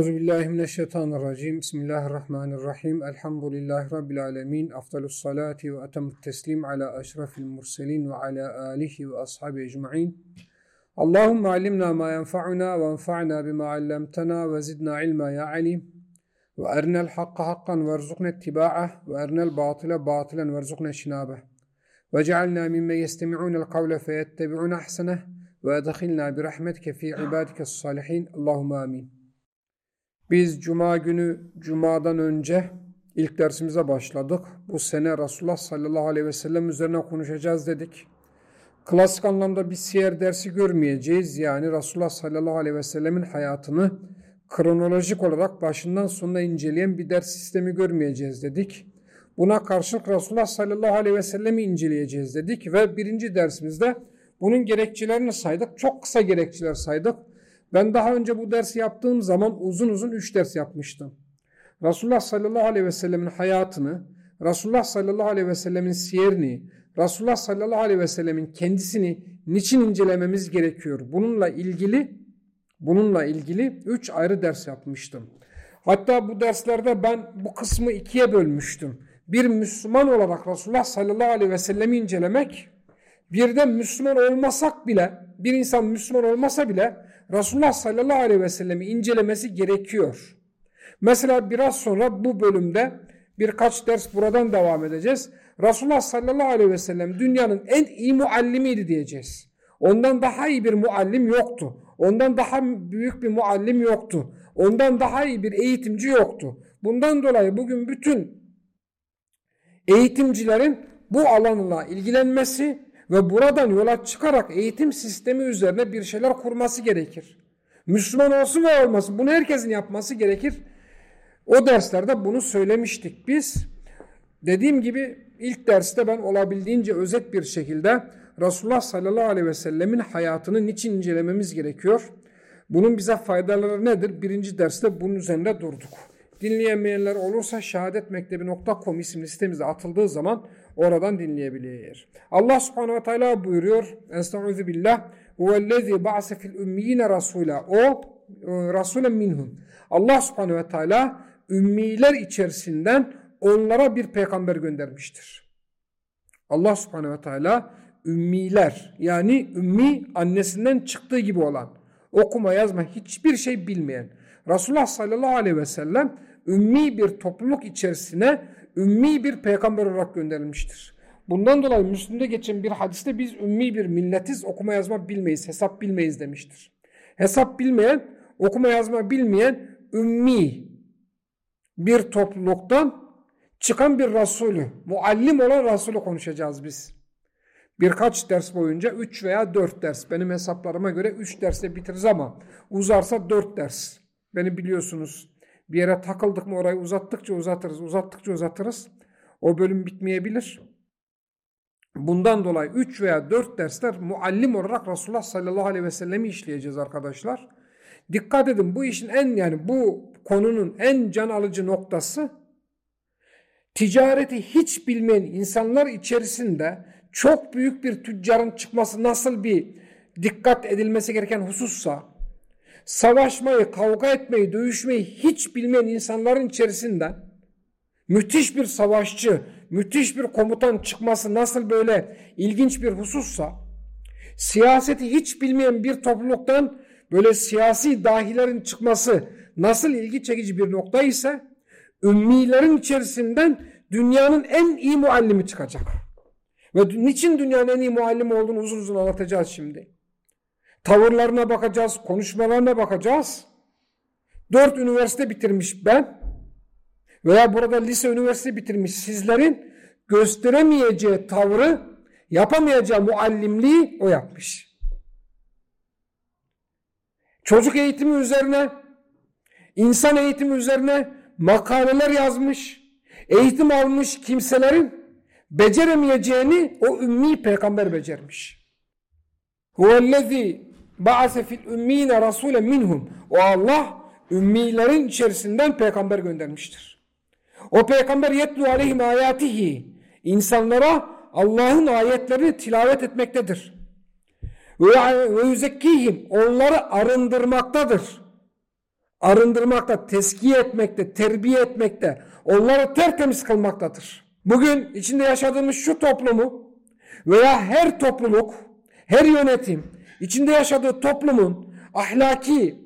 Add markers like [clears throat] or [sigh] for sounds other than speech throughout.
أعوذ بالله من الشيطان الرجيم بسم الله الرحمن الرحيم الحمد لله رب العالمين أفضل الصلاة وأتم التسليم على أشرف المرسلين وعلى آله وأصحابه أجمعين اللهم علمنا ما ينفعنا وانفعنا بما علمتنا وزدنا علما يا عليم وأرنا الحق حقا وارزقنا اتباعه وأرنا الباطل باطلا وارزقنا شنابه وجعلنا ممن يستمعون القول فيتبعون أحسنه وأدخلنا برحمتك في عبادك الصالحين اللهم آمين Biz Cuma günü Cuma'dan önce ilk dersimize başladık. Bu sene Resulullah sallallahu aleyhi ve sellem üzerine konuşacağız dedik. Klasik anlamda bir siyer dersi görmeyeceğiz. Yani Resulullah sallallahu aleyhi ve sellemin hayatını kronolojik olarak başından sonuna inceleyen bir ders sistemi görmeyeceğiz dedik. Buna karşılık Resulullah sallallahu aleyhi ve sellemi inceleyeceğiz dedik ve birinci dersimizde bunun gerekçelerini saydık. Çok kısa gerekçeler saydık. Ben daha önce bu dersi yaptığım zaman uzun uzun üç ders yapmıştım. Resulullah sallallahu aleyhi ve sellemin hayatını, Resulullah sallallahu aleyhi ve sellemin siyerini, Resulullah sallallahu aleyhi ve sellemin kendisini niçin incelememiz gerekiyor? Bununla ilgili bununla ilgili üç ayrı ders yapmıştım. Hatta bu derslerde ben bu kısmı ikiye bölmüştüm. Bir Müslüman olarak Resulullah sallallahu aleyhi ve sellemi incelemek, bir de Müslüman olmasak bile, bir insan Müslüman olmasa bile Resulullah sallallahu aleyhi ve sellemi incelemesi gerekiyor. Mesela biraz sonra bu bölümde birkaç ders buradan devam edeceğiz. Resulullah sallallahu aleyhi ve sellem dünyanın en iyi muallimiydi diyeceğiz. Ondan daha iyi bir muallim yoktu. Ondan daha büyük bir muallim yoktu. Ondan daha iyi bir eğitimci yoktu. Bundan dolayı bugün bütün eğitimcilerin bu alanla ilgilenmesi ve buradan yola çıkarak eğitim sistemi üzerine bir şeyler kurması gerekir. Müslüman olsun ve olmasın bunu herkesin yapması gerekir. O derslerde bunu söylemiştik biz. Dediğim gibi ilk derste ben olabildiğince özet bir şekilde Resulullah sallallahu aleyhi ve sellemin hayatını niçin incelememiz gerekiyor? Bunun bize faydaları nedir? Birinci derste bunun üzerinde durduk. Dinleyemeyenler olursa şehadetmektebi.com isimli sitemizde atıldığı zaman oradan dinleyebilir. Allah subhanehu ve teala buyuruyor. Estaizu billah. Huvellezî ba'se fil ümmiyine rasûlâ. O e, rasûlen minhum. Allah subhanehu ve teala ümmiler içerisinden onlara bir peygamber göndermiştir. Allah subhanehu ve teala ümmiler yani ümmi annesinden çıktığı gibi olan okuma yazma hiçbir şey bilmeyen Resulullah sallallahu aleyhi ve sellem ümmi bir topluluk içerisine ümmi bir peygamber olarak gönderilmiştir. Bundan dolayı Müslüm'de geçen bir hadiste biz ümmi bir milletiz, okuma yazma bilmeyiz, hesap bilmeyiz demiştir. Hesap bilmeyen, okuma yazma bilmeyen ümmi bir topluluktan çıkan bir Resulü, muallim olan Resulü konuşacağız biz. Birkaç ders boyunca 3 veya 4 ders. Benim hesaplarıma göre 3 derste bitiririz ama uzarsa 4 ders. Beni biliyorsunuz bir yere takıldık mı orayı uzattıkça uzatırız, uzattıkça uzatırız. O bölüm bitmeyebilir. Bundan dolayı 3 veya 4 dersler muallim olarak Resulullah sallallahu aleyhi ve sellemi işleyeceğiz arkadaşlar. Dikkat edin bu işin en yani bu konunun en can alıcı noktası ticareti hiç bilmeyen insanlar içerisinde çok büyük bir tüccarın çıkması nasıl bir dikkat edilmesi gereken husussa savaşmayı, kavga etmeyi, dövüşmeyi hiç bilmeyen insanların içerisinden müthiş bir savaşçı, müthiş bir komutan çıkması nasıl böyle ilginç bir husussa, siyaseti hiç bilmeyen bir topluluktan böyle siyasi dahilerin çıkması nasıl ilgi çekici bir nokta ise, ümmilerin içerisinden dünyanın en iyi muallimi çıkacak. Ve niçin dünyanın en iyi muallimi olduğunu uzun uzun anlatacağız şimdi. Tavırlarına bakacağız, konuşmalarına bakacağız. Dört üniversite bitirmiş ben veya burada lise üniversite bitirmiş sizlerin gösteremeyeceği tavrı, yapamayacağı muallimliği o yapmış. Çocuk eğitimi üzerine, insan eğitimi üzerine makaleler yazmış, eğitim almış kimselerin beceremeyeceğini o ümmi peygamber becermiş. Huvellezî ba'ase fil ümmîne rasûlen minhum. O Allah ümmilerin içerisinden peygamber göndermiştir. O peygamber yetlu aleyhim ayatihi. İnsanlara Allah'ın ayetlerini tilavet etmektedir. Ve yüzekkihim. Onları arındırmaktadır. arındırmakta, teskiye etmekte, terbiye etmekte, onları tertemiz kılmaktadır. Bugün içinde yaşadığımız şu toplumu veya her topluluk, her yönetim, içinde yaşadığı toplumun ahlaki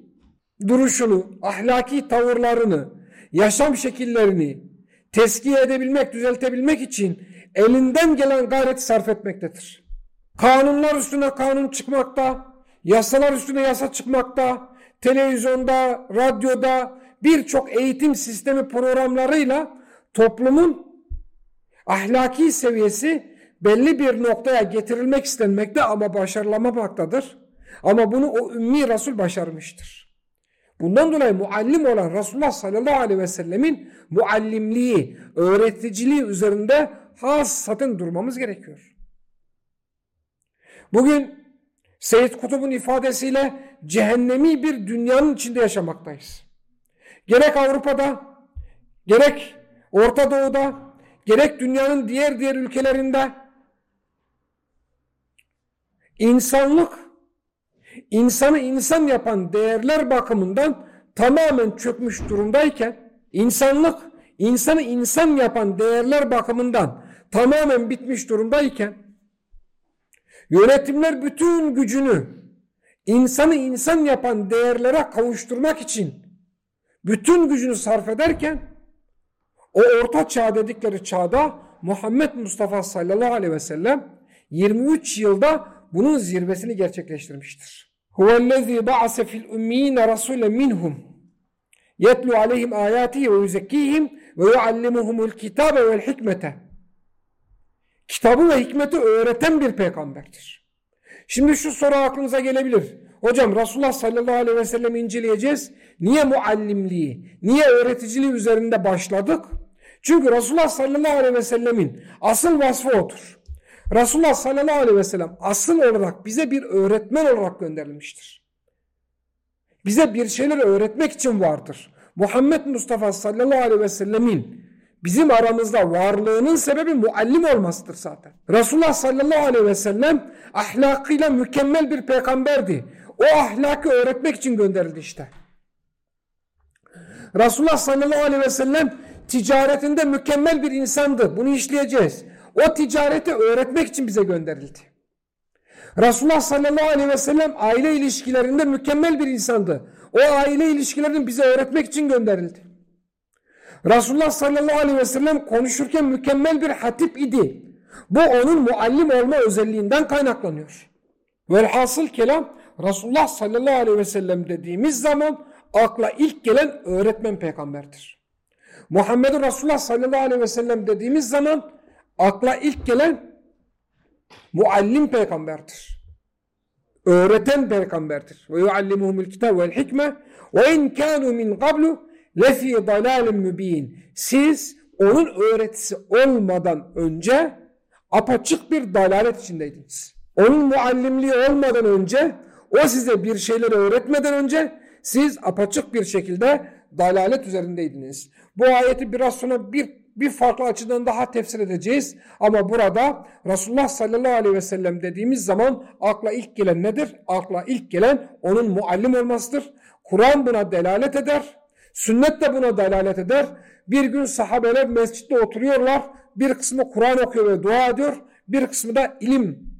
duruşunu, ahlaki tavırlarını, yaşam şekillerini teskiye edebilmek, düzeltebilmek için elinden gelen gayreti sarf etmektedir. Kanunlar üstüne kanun çıkmakta, yasalar üstüne yasa çıkmakta, televizyonda, radyoda birçok eğitim sistemi programlarıyla toplumun ahlaki seviyesi belli bir noktaya getirilmek istenmekte ama başarılamamaktadır. Ama bunu o ümmi Resul başarmıştır. Bundan dolayı muallim olan Resulullah sallallahu aleyhi ve sellemin muallimliği, öğreticiliği üzerinde hassaten durmamız gerekiyor. Bugün Seyyid Kutub'un ifadesiyle cehennemi bir dünyanın içinde yaşamaktayız. Gerek Avrupa'da, gerek Orta Doğu'da, gerek dünyanın diğer diğer ülkelerinde insanlık insanı insan yapan değerler bakımından tamamen çökmüş durumdayken insanlık insanı insan yapan değerler bakımından tamamen bitmiş durumdayken yönetimler bütün gücünü insanı insan yapan değerlere kavuşturmak için bütün gücünü sarf ederken o orta çağ dedikleri çağda Muhammed Mustafa sallallahu aleyhi ve sellem 23 yılda bunun zirvesini gerçekleştirmiştir. Huvellezî ba'ase fil ummiyine rasulen minhum yetlu aleyhim ayatihi ve yuzekkihim ve yuallimuhumul kitabe vel hikmete. Kitabı ve hikmeti öğreten bir peygamberdir. Şimdi şu soru aklınıza gelebilir. Hocam Resulullah sallallahu aleyhi ve sellem inceleyeceğiz. Niye muallimliği, niye öğreticiliği üzerinde başladık? Çünkü Resulullah sallallahu aleyhi ve sellemin asıl vasfı odur. Resulullah sallallahu aleyhi ve sellem asıl olarak bize bir öğretmen olarak gönderilmiştir. Bize bir şeyler öğretmek için vardır. Muhammed Mustafa sallallahu aleyhi ve sellemin bizim aramızda varlığının sebebi muallim olmasıdır zaten. Resulullah sallallahu aleyhi ve sellem ahlakıyla mükemmel bir peygamberdi. O ahlakı öğretmek için gönderildi işte. Resulullah sallallahu aleyhi ve sellem ticaretinde mükemmel bir insandı. Bunu işleyeceğiz. O ticareti öğretmek için bize gönderildi. Resulullah sallallahu aleyhi ve sellem aile ilişkilerinde mükemmel bir insandı. O aile ilişkilerini bize öğretmek için gönderildi. Resulullah sallallahu aleyhi ve sellem konuşurken mükemmel bir hatip idi. Bu onun muallim olma özelliğinden kaynaklanıyor. Velhasıl kelam Resulullah sallallahu aleyhi ve sellem dediğimiz zaman akla ilk gelen öğretmen peygamberdir. Muhammed Resulullah sallallahu aleyhi ve sellem dediğimiz zaman akla ilk gelen muallim peygamberdir. Öğreten peygamberdir. Ve yuallimuhumul kitab vel hikme ve in kanu min qablu lefi dalalin mübin. Siz onun öğretisi olmadan önce apaçık bir dalalet içindeydiniz. Onun muallimliği olmadan önce o size bir şeyleri öğretmeden önce siz apaçık bir şekilde dalalet üzerindeydiniz. Bu ayeti biraz sonra bir bir farklı açıdan daha tefsir edeceğiz. Ama burada Resulullah sallallahu aleyhi ve sellem dediğimiz zaman akla ilk gelen nedir? Akla ilk gelen onun muallim olmasıdır. Kur'an buna delalet eder. Sünnet de buna delalet eder. Bir gün sahabeler mescitte oturuyorlar. Bir kısmı Kur'an okuyor ve dua ediyor. Bir kısmı da ilim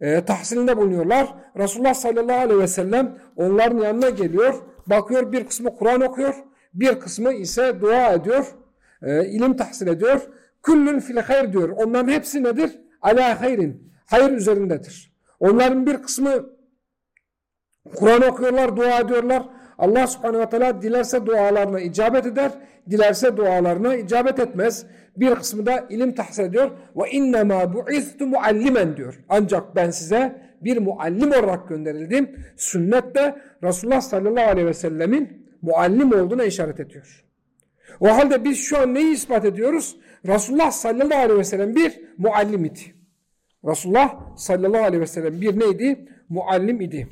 e, tahsilinde bulunuyorlar. Resulullah sallallahu aleyhi ve sellem onların yanına geliyor. Bakıyor bir kısmı Kur'an okuyor. Bir kısmı ise dua ediyor e, ilim tahsil ediyor. Küllün fil hayr diyor. Onların hepsi nedir? Ala hayrin. Hayır üzerindedir. Onların bir kısmı Kur'an okuyorlar, dua ediyorlar. Allah subhanehu ve teala dilerse dualarına icabet eder, dilerse dualarına icabet etmez. Bir kısmı da ilim tahsil ediyor. Ve innemâ bu'iztu muallimen diyor. Ancak ben size bir muallim olarak gönderildim. Sünnette Resulullah sallallahu aleyhi ve sellemin muallim olduğuna işaret ediyor. O halde biz şu an neyi ispat ediyoruz? Resulullah sallallahu aleyhi ve sellem bir muallim idi. Resulullah sallallahu aleyhi ve sellem bir neydi? Muallim idi.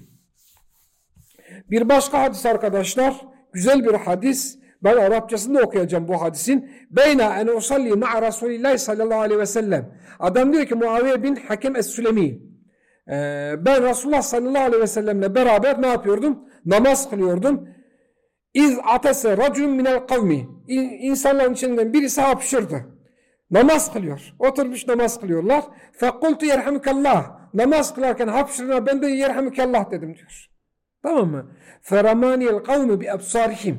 Bir başka hadis arkadaşlar, güzel bir hadis. Ben Arapçasını da okuyacağım bu hadisin. Beyna en usalli ma'a Resulillah sallallahu aleyhi ve sellem. Adam diyor ki Muaviye bin Hakem Es-Sülemi. Ee, ben Resulullah sallallahu aleyhi ve sellemle beraber ne yapıyordum? Namaz kılıyordum. İz atese racun minel kavmi. İnsanların içinden birisi hapşırdı. Namaz kılıyor. Oturmuş namaz kılıyorlar. Fekultu yerhamukallah. Namaz kılarken hapşırına ben de yerhamukallah dedim diyor. Tamam mı? Feramaniyel kavmi bi absarihim.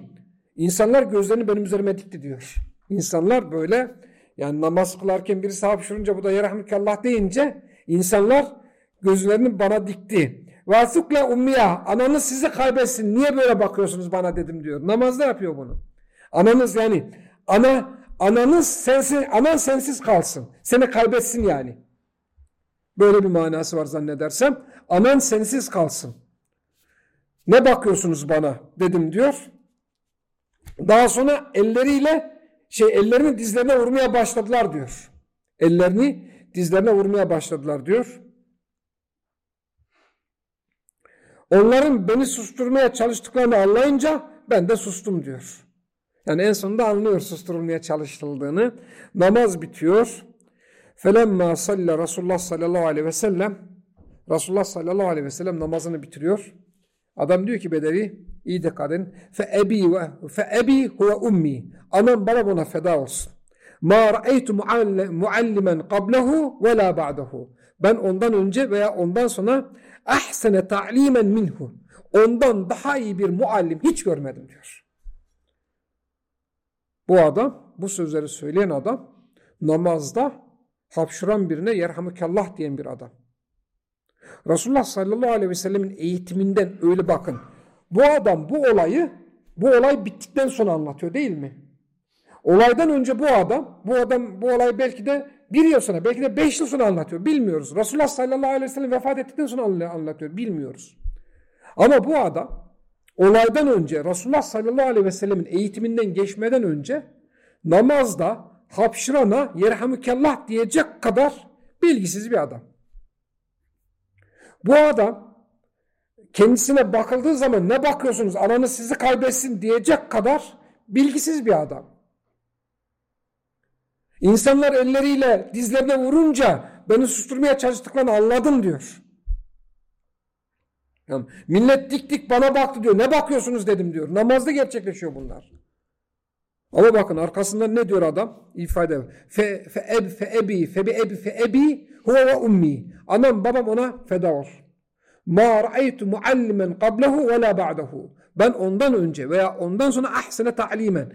İnsanlar gözlerini benim üzerime dikti diyor. İnsanlar böyle yani namaz kılarken birisi hapşırınca bu da yerhamukallah deyince insanlar gözlerini bana dikti. Vasıkla ummiya ananız sizi kaybetsin niye böyle bakıyorsunuz bana dedim diyor. Namazda yapıyor bunu. Ananız yani ana ananız sensiz, anan sensiz kalsın. Seni kaybetsin yani. Böyle bir manası var zannedersem. Anan sensiz kalsın. Ne bakıyorsunuz bana dedim diyor. Daha sonra elleriyle şey ellerini dizlerine vurmaya başladılar diyor. Ellerini dizlerine vurmaya başladılar diyor. Onların beni susturmaya çalıştıklarını anlayınca ben de sustum diyor. Yani en sonunda anlıyor susturulmaya çalışıldığını. Namaz bitiyor. Felemma salle Resulullah sallallahu aleyhi ve sellem Resulullah sallallahu aleyhi ve sellem namazını bitiriyor. Adam diyor ki Bedevi iyi de kadın fe ebi ve fe ebi huve ummi anam bana buna feda olsun. Ma ra'eytu muallimen qablehu ve la ba'dahu. Ben ondan önce veya ondan sonra ahsene ta'limen minhu. Ondan daha iyi bir muallim hiç görmedim diyor. Bu adam, bu sözleri söyleyen adam namazda hapşuran birine yerhamükallah diyen bir adam. Resulullah sallallahu aleyhi ve sellemin eğitiminden öyle bakın. Bu adam bu olayı, bu olay bittikten sonra anlatıyor değil mi? Olaydan önce bu adam, bu adam bu olay belki de bir yıl sonra, belki de beş yıl sonra anlatıyor. Bilmiyoruz. Resulullah sallallahu aleyhi ve sellem vefat ettikten sonra anlatıyor. Bilmiyoruz. Ama bu adam olaydan önce Resulullah sallallahu aleyhi ve sellemin eğitiminden geçmeden önce namazda hapşırana yerhamükallah diyecek kadar bilgisiz bir adam. Bu adam kendisine bakıldığı zaman ne bakıyorsunuz ananız sizi kaybetsin diyecek kadar bilgisiz bir adam. İnsanlar elleriyle dizlerine vurunca beni susturmaya çalıştıklarını anladım diyor. Yani millet dik dik bana baktı diyor. Ne bakıyorsunuz dedim diyor. Namazda gerçekleşiyor bunlar. Ama bakın arkasından ne diyor adam? İfade. Fe, fe, eb, fe ebi, fe bi ebi, fe ebi huve ve ummi. Anam babam ona feda ol. Ma ra'aytu muallimen qablehu ve la ba'dahu. Ben ondan önce veya ondan sonra ahsene ta'limen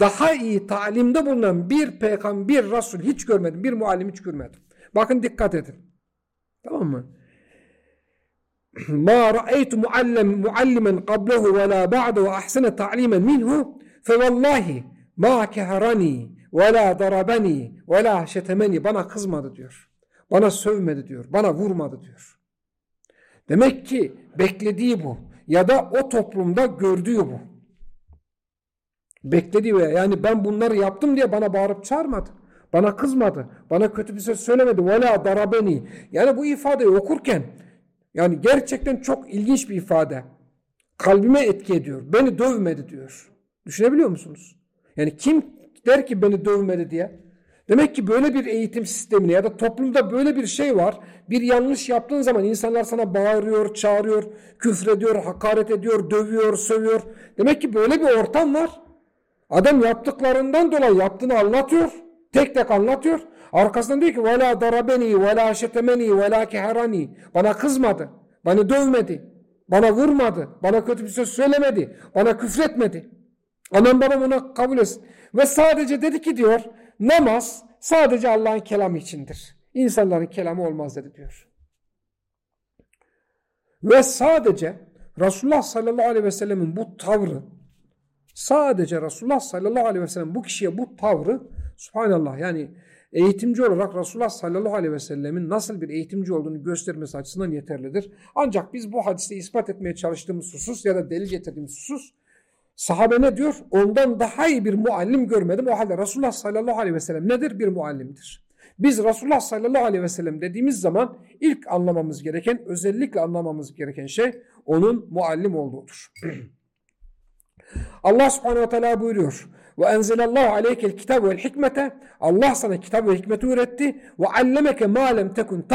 daha iyi talimde bulunan bir peygamber, bir rasul hiç görmedim. Bir muallim hiç görmedim. Bakın dikkat edin. Tamam mı? Ma ra'aytu muallim muallimen qablehu ve la ba'dahu ahsene ta'limen minhu fe vallahi ma keharani ve la darabani ve la şetemeni bana kızmadı diyor. Bana sövmedi diyor. Bana vurmadı diyor. Demek ki beklediği bu ya da o toplumda gördüğü bu. Beklediği ve yani ben bunları yaptım diye bana bağırıp çağırmadı. Bana kızmadı. Bana kötü bir söz söylemedi. Vela darabeni. Yani bu ifadeyi okurken yani gerçekten çok ilginç bir ifade. Kalbime etki ediyor. Beni dövmedi diyor. Düşünebiliyor musunuz? Yani kim der ki beni dövmedi diye? Demek ki böyle bir eğitim sistemine ya da toplumda böyle bir şey var. Bir yanlış yaptığın zaman insanlar sana bağırıyor, çağırıyor, küfrediyor, hakaret ediyor, dövüyor, sövüyor. Demek ki böyle bir ortam var. Adam yaptıklarından dolayı yaptığını anlatıyor. Tek tek anlatıyor. Arkasından diyor ki وَلَا دَرَبَنِي وَلَا شَتَمَنِي وَلَا كَهَرَنِي Bana kızmadı. Bana dövmedi. Bana vurmadı. Bana kötü bir söz söylemedi. Bana küfretmedi. Anam babam ona kabul etsin. Ve sadece dedi ki diyor namaz sadece Allah'ın kelamı içindir. İnsanların kelamı olmaz dedi diyor. Ve sadece Resulullah sallallahu aleyhi ve sellemin bu tavrı sadece Resulullah sallallahu aleyhi ve sellem bu kişiye bu tavrı subhanallah yani eğitimci olarak Resulullah sallallahu aleyhi ve sellemin nasıl bir eğitimci olduğunu göstermesi açısından yeterlidir. Ancak biz bu hadiste ispat etmeye çalıştığımız husus ya da delil getirdiğimiz husus Sahabe ne diyor? Ondan daha iyi bir muallim görmedim. O halde Resulullah sallallahu aleyhi ve sellem nedir? Bir muallimdir. Biz Resulullah sallallahu aleyhi ve sellem dediğimiz zaman ilk anlamamız gereken, özellikle anlamamız gereken şey onun muallim olduğudur. [clears throat] Allah subhanehu ve teala buyuruyor. Ve enzelallahu aleykel kitab vel hikmete. Allah sana kitap ve hikmeti öğretti. Ve allemeke ma lem tekun.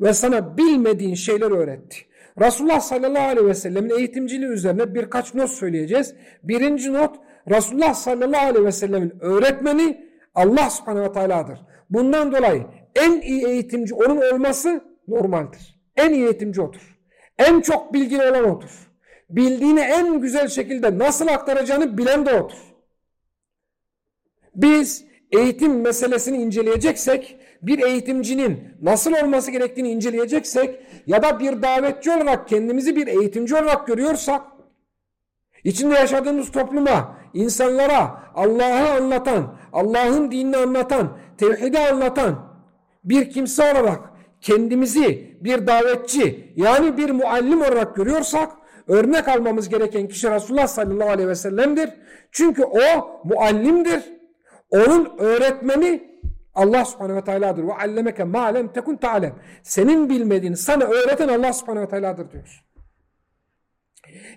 Ve sana bilmediğin şeyler öğretti. Resulullah sallallahu aleyhi ve sellemin eğitimciliği üzerine birkaç not söyleyeceğiz. Birinci not Resulullah sallallahu aleyhi ve sellemin öğretmeni Allah subhanehu ve teala'dır. Bundan dolayı en iyi eğitimci onun olması normaldir. En iyi eğitimci odur. En çok bilgili olan odur. Bildiğini en güzel şekilde nasıl aktaracağını bilen de odur. Biz eğitim meselesini inceleyeceksek, bir eğitimcinin nasıl olması gerektiğini inceleyeceksek ya da bir davetçi olarak kendimizi bir eğitimci olarak görüyorsak, içinde yaşadığımız topluma, insanlara Allah'ı anlatan, Allah'ın dinini anlatan, tevhidi anlatan bir kimse olarak kendimizi bir davetçi yani bir muallim olarak görüyorsak örnek almamız gereken kişi Resulullah sallallahu aleyhi ve sellem'dir. Çünkü o muallimdir. Onun öğretmeni Allah subhanehu ve teala'dır. Ve allemeke ma lem tekun. Senin bilmediğini sana öğreten Allah subhanehu ve teala'dır diyor.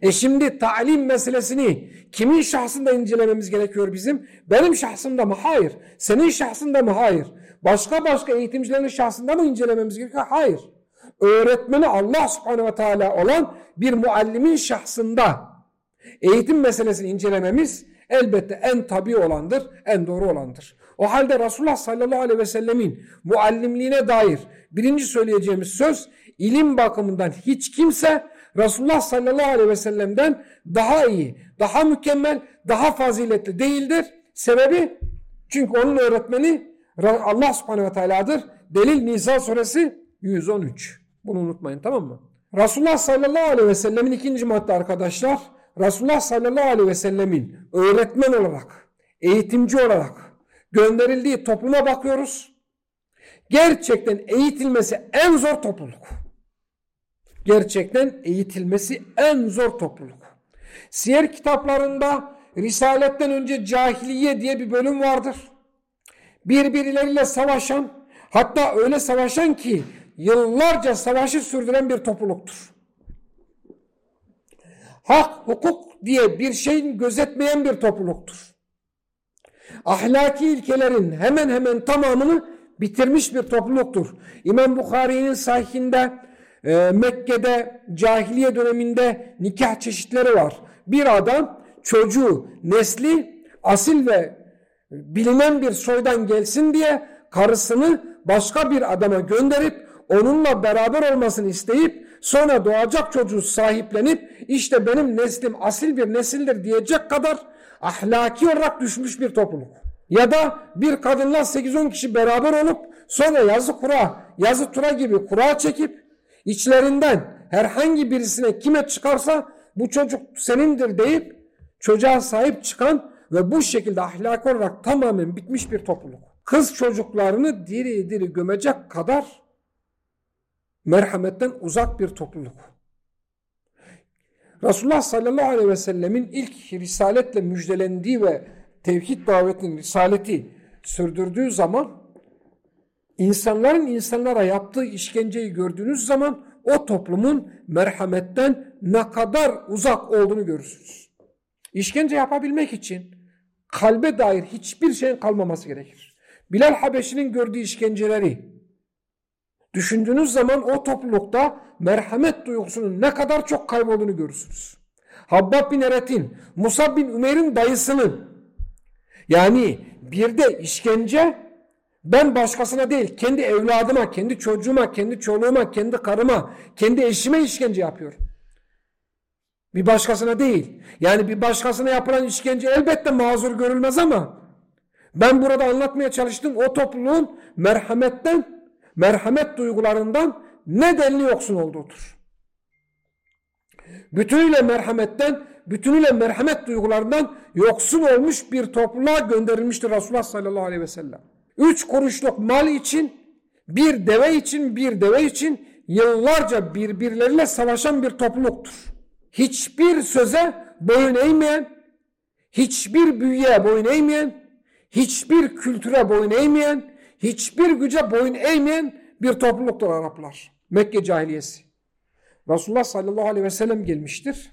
E şimdi talim meselesini kimin şahsında incelememiz gerekiyor bizim? Benim şahsımda mı? Hayır. Senin şahsında mı? Hayır. Başka başka eğitimcilerin şahsında mı incelememiz gerekiyor? Hayır. Öğretmeni Allah subhanehu ve teala olan bir muallimin şahsında eğitim meselesini incelememiz elbette en tabi olandır, en doğru olandır. O halde Resulullah sallallahu aleyhi ve sellemin muallimliğine dair birinci söyleyeceğimiz söz ilim bakımından hiç kimse Resulullah sallallahu aleyhi ve sellem'den daha iyi, daha mükemmel, daha faziletli değildir. Sebebi çünkü onun öğretmeni Allah subhanehu ve teala'dır. Delil Nisa suresi 113. Bunu unutmayın tamam mı? Resulullah sallallahu aleyhi ve sellemin ikinci madde arkadaşlar. Resulullah sallallahu aleyhi ve sellemin öğretmen olarak, eğitimci olarak gönderildiği topluma bakıyoruz. Gerçekten eğitilmesi en zor topluluk. Gerçekten eğitilmesi en zor topluluk. Siyer kitaplarında Risaletten önce cahiliye diye bir bölüm vardır. Birbirleriyle savaşan, hatta öyle savaşan ki yıllarca savaşı sürdüren bir topluluktur. Hak, hukuk diye bir şeyin gözetmeyen bir topluluktur. Ahlaki ilkelerin hemen hemen tamamını bitirmiş bir topluluktur. İmam Bukhari'nin sahihinde e, Mekke'de cahiliye döneminde nikah çeşitleri var. Bir adam çocuğu, nesli asil ve bilinen bir soydan gelsin diye karısını başka bir adama gönderip onunla beraber olmasını isteyip sonra doğacak çocuğu sahiplenip işte benim neslim asil bir nesildir diyecek kadar ahlaki olarak düşmüş bir topluluk. Ya da bir kadınla 8-10 kişi beraber olup sonra yazı kura, yazı tura gibi kura çekip içlerinden herhangi birisine kime çıkarsa bu çocuk senindir deyip çocuğa sahip çıkan ve bu şekilde ahlaki olarak tamamen bitmiş bir topluluk. Kız çocuklarını diri diri gömecek kadar merhametten uzak bir topluluk. Resulullah sallallahu aleyhi ve sellemin ilk risaletle müjdelendiği ve tevhid davetinin risaleti sürdürdüğü zaman insanların insanlara yaptığı işkenceyi gördüğünüz zaman o toplumun merhametten ne kadar uzak olduğunu görürsünüz. İşkence yapabilmek için kalbe dair hiçbir şeyin kalmaması gerekir. Bilal Habeşi'nin gördüğü işkenceleri düşündüğünüz zaman o toplulukta merhamet duygusunun ne kadar çok kaybolduğunu görürsünüz. Habbab bin Eret'in, Musab bin Ümer'in dayısının yani bir de işkence ben başkasına değil kendi evladıma, kendi çocuğuma, kendi çoluğuma, kendi karıma, kendi eşime işkence yapıyor. Bir başkasına değil. Yani bir başkasına yapılan işkence elbette mazur görülmez ama ben burada anlatmaya çalıştığım o topluluğun merhametten, merhamet duygularından ne denli yoksun olduğudur. Bütünüyle merhametten, bütünüyle merhamet duygularından yoksun olmuş bir topluluğa gönderilmiştir Resulullah sallallahu aleyhi ve sellem. Üç kuruşluk mal için, bir deve için, bir deve için yıllarca birbirleriyle savaşan bir topluluktur. Hiçbir söze boyun eğmeyen, hiçbir büyüye boyun eğmeyen, hiçbir kültüre boyun eğmeyen, hiçbir güce boyun eğmeyen bir topluluktur Araplar. Mekke cahiliyesi. Resulullah sallallahu aleyhi ve sellem gelmiştir.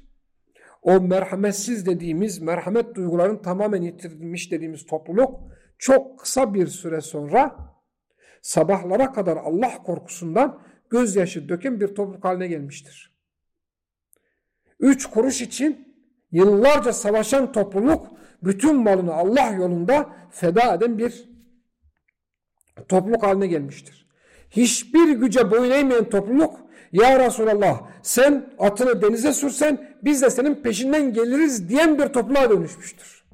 O merhametsiz dediğimiz, merhamet duygularının tamamen yitirilmiş dediğimiz topluluk çok kısa bir süre sonra sabahlara kadar Allah korkusundan gözyaşı döken bir topluluk haline gelmiştir. Üç kuruş için yıllarca savaşan topluluk bütün malını Allah yolunda feda eden bir topluluk haline gelmiştir. Hiçbir güce boyun eğmeyen topluluk ya Resulallah sen atını denize sürsen biz de senin peşinden geliriz diyen bir topluluğa dönüşmüştür.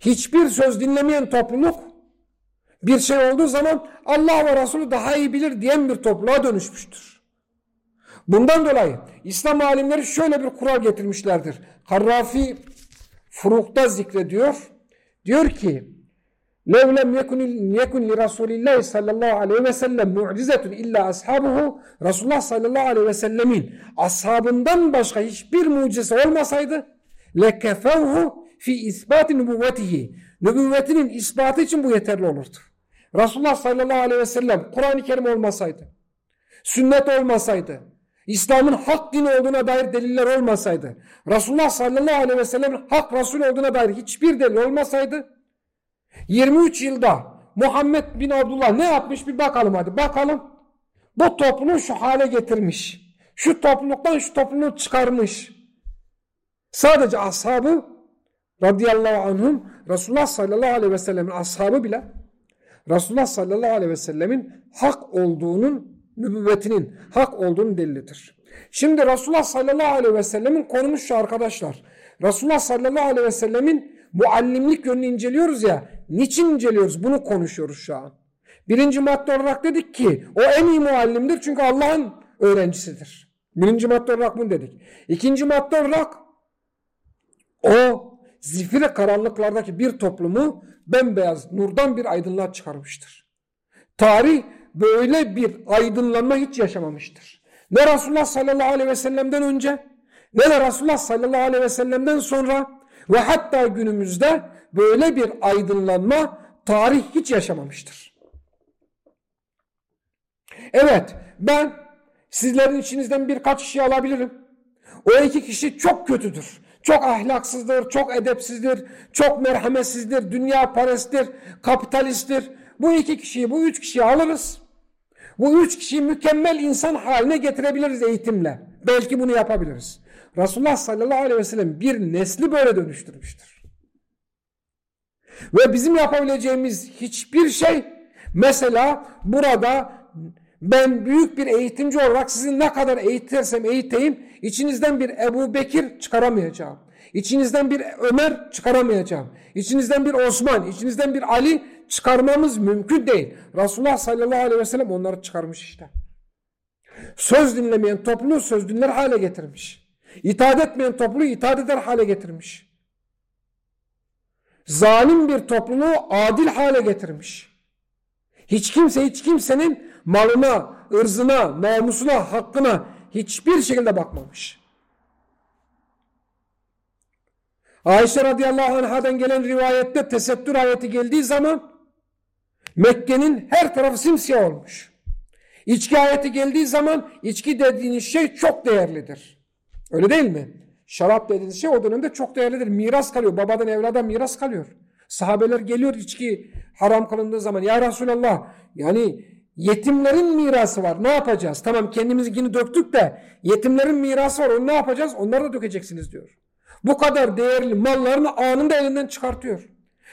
Hiçbir söz dinlemeyen topluluk bir şey olduğu zaman Allah ve Resulü daha iyi bilir diyen bir topluluğa dönüşmüştür. Bundan dolayı İslam alimleri şöyle bir kural getirmişlerdir. Karrafi Furuk'ta zikrediyor. Diyor ki لَوْ لَمْ يَكُنْ لِرَسُولِ اللّٰهِ sallallahu aleyhi ve sellem mucizetun illa ashabuhu Resulullah sallallahu aleyhi ve sellemin ashabından başka hiçbir mucizesi olmasaydı lekefevhu fi isbati nübüvvetihi nübüvvetinin ispatı için bu yeterli olurdu. Resulullah sallallahu aleyhi ve sellem Kur'an-ı Kerim olmasaydı sünnet olmasaydı İslam'ın hak din olduğuna dair deliller olmasaydı, Resulullah sallallahu aleyhi ve sellem'in hak Resul olduğuna dair hiçbir delil olmasaydı, 23 yılda Muhammed bin Abdullah ne yapmış bir bakalım hadi bakalım. Bu toplumu şu hale getirmiş. Şu topluluktan şu topluluğu çıkarmış. Sadece ashabı radıyallahu anhum Resulullah sallallahu aleyhi ve sellemin ashabı bile Resulullah sallallahu aleyhi ve sellemin hak olduğunun nübüvvetinin hak olduğunu delilidir. Şimdi Resulullah sallallahu aleyhi ve sellemin konumu şu arkadaşlar. Resulullah sallallahu aleyhi ve sellemin muallimlik yönünü inceliyoruz ya. Niçin inceliyoruz? Bunu konuşuyoruz şu an. Birinci madde olarak dedik ki o en iyi muallimdir çünkü Allah'ın öğrencisidir. Birinci madde olarak bunu dedik. İkinci madde olarak o zifiri karanlıklardaki bir toplumu bembeyaz nurdan bir aydınlığa çıkarmıştır. Tarih böyle bir aydınlanma hiç yaşamamıştır. Ne Resulullah sallallahu aleyhi ve sellem'den önce ne de Resulullah sallallahu aleyhi ve sellem'den sonra ve hatta günümüzde böyle bir aydınlanma tarih hiç yaşamamıştır. Evet ben sizlerin içinizden birkaç kişi alabilirim. O iki kişi çok kötüdür. Çok ahlaksızdır, çok edepsizdir, çok merhametsizdir, dünya paresttir, kapitalisttir. Bu iki kişiyi, bu üç kişiyi alırız. Bu üç kişiyi mükemmel insan haline getirebiliriz eğitimle. Belki bunu yapabiliriz. Resulullah sallallahu aleyhi ve sellem bir nesli böyle dönüştürmüştür. Ve bizim yapabileceğimiz hiçbir şey mesela burada ben büyük bir eğitimci olarak sizi ne kadar eğitirsem eğiteyim içinizden bir Ebu Bekir çıkaramayacağım. İçinizden bir Ömer çıkaramayacağım. İçinizden bir Osman, içinizden bir Ali çıkarmamız mümkün değil. Resulullah sallallahu aleyhi ve sellem onları çıkarmış işte. Söz dinlemeyen topluluğu söz dinler hale getirmiş. İtaat etmeyen topluluğu itaat eder hale getirmiş. Zalim bir topluluğu adil hale getirmiş. Hiç kimse hiç kimsenin malına, ırzına, namusuna, hakkına hiçbir şekilde bakmamış. Ayşe radıyallahu anhadan gelen rivayette tesettür ayeti geldiği zaman Mekke'nin her tarafı simsiyah olmuş. İçki ayeti geldiği zaman içki dediğiniz şey çok değerlidir. Öyle değil mi? Şarap dediğiniz şey o dönemde çok değerlidir. Miras kalıyor. Babadan evlada miras kalıyor. Sahabeler geliyor içki haram kılındığı zaman. Ya Resulallah yani yetimlerin mirası var. Ne yapacağız? Tamam kendimizinkini döktük de yetimlerin mirası var. Onu ne yapacağız? Onları da dökeceksiniz diyor. Bu kadar değerli mallarını anında elinden çıkartıyor.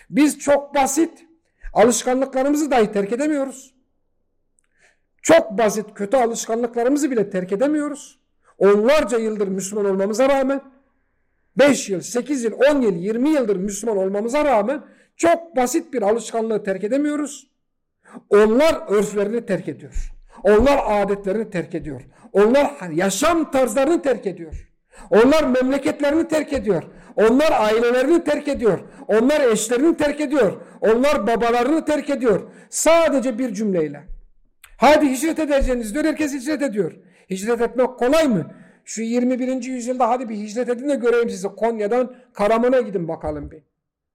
Biz çok basit alışkanlıklarımızı dahi terk edemiyoruz. Çok basit kötü alışkanlıklarımızı bile terk edemiyoruz. Onlarca yıldır Müslüman olmamıza rağmen 5 yıl, 8 yıl, 10 yıl, 20 yıldır Müslüman olmamıza rağmen çok basit bir alışkanlığı terk edemiyoruz. Onlar örflerini terk ediyor. Onlar adetlerini terk ediyor. Onlar yaşam tarzlarını terk ediyor. Onlar memleketlerini terk ediyor. Onlar ailelerini terk ediyor. Onlar eşlerini terk ediyor. Onlar babalarını terk ediyor. Sadece bir cümleyle. Hadi hicret edeceğiniz diyor. Herkes hicret ediyor. Hicret etmek kolay mı? Şu 21. yüzyılda hadi bir hicret edin de göreyim sizi. Konya'dan Karaman'a gidin bakalım bir.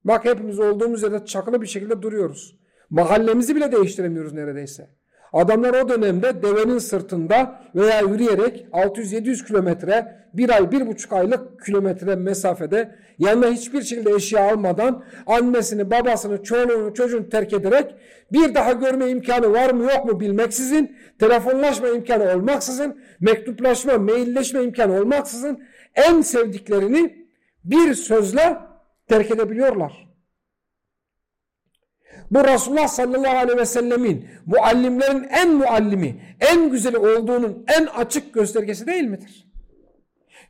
Bak hepimiz olduğumuz yerde çakılı bir şekilde duruyoruz. Mahallemizi bile değiştiremiyoruz neredeyse. Adamlar o dönemde devenin sırtında veya yürüyerek 600-700 kilometre, bir ay, bir buçuk aylık kilometre mesafede yanına hiçbir şekilde eşya almadan annesini, babasını, çoluğunu, çocuğunu terk ederek bir daha görme imkanı var mı yok mu bilmeksizin, telefonlaşma imkanı olmaksızın, mektuplaşma, mailleşme imkanı olmaksızın en sevdiklerini bir sözle terk edebiliyorlar. Bu Resulullah sallallahu aleyhi ve sellemin muallimlerin en muallimi, en güzeli olduğunun en açık göstergesi değil midir?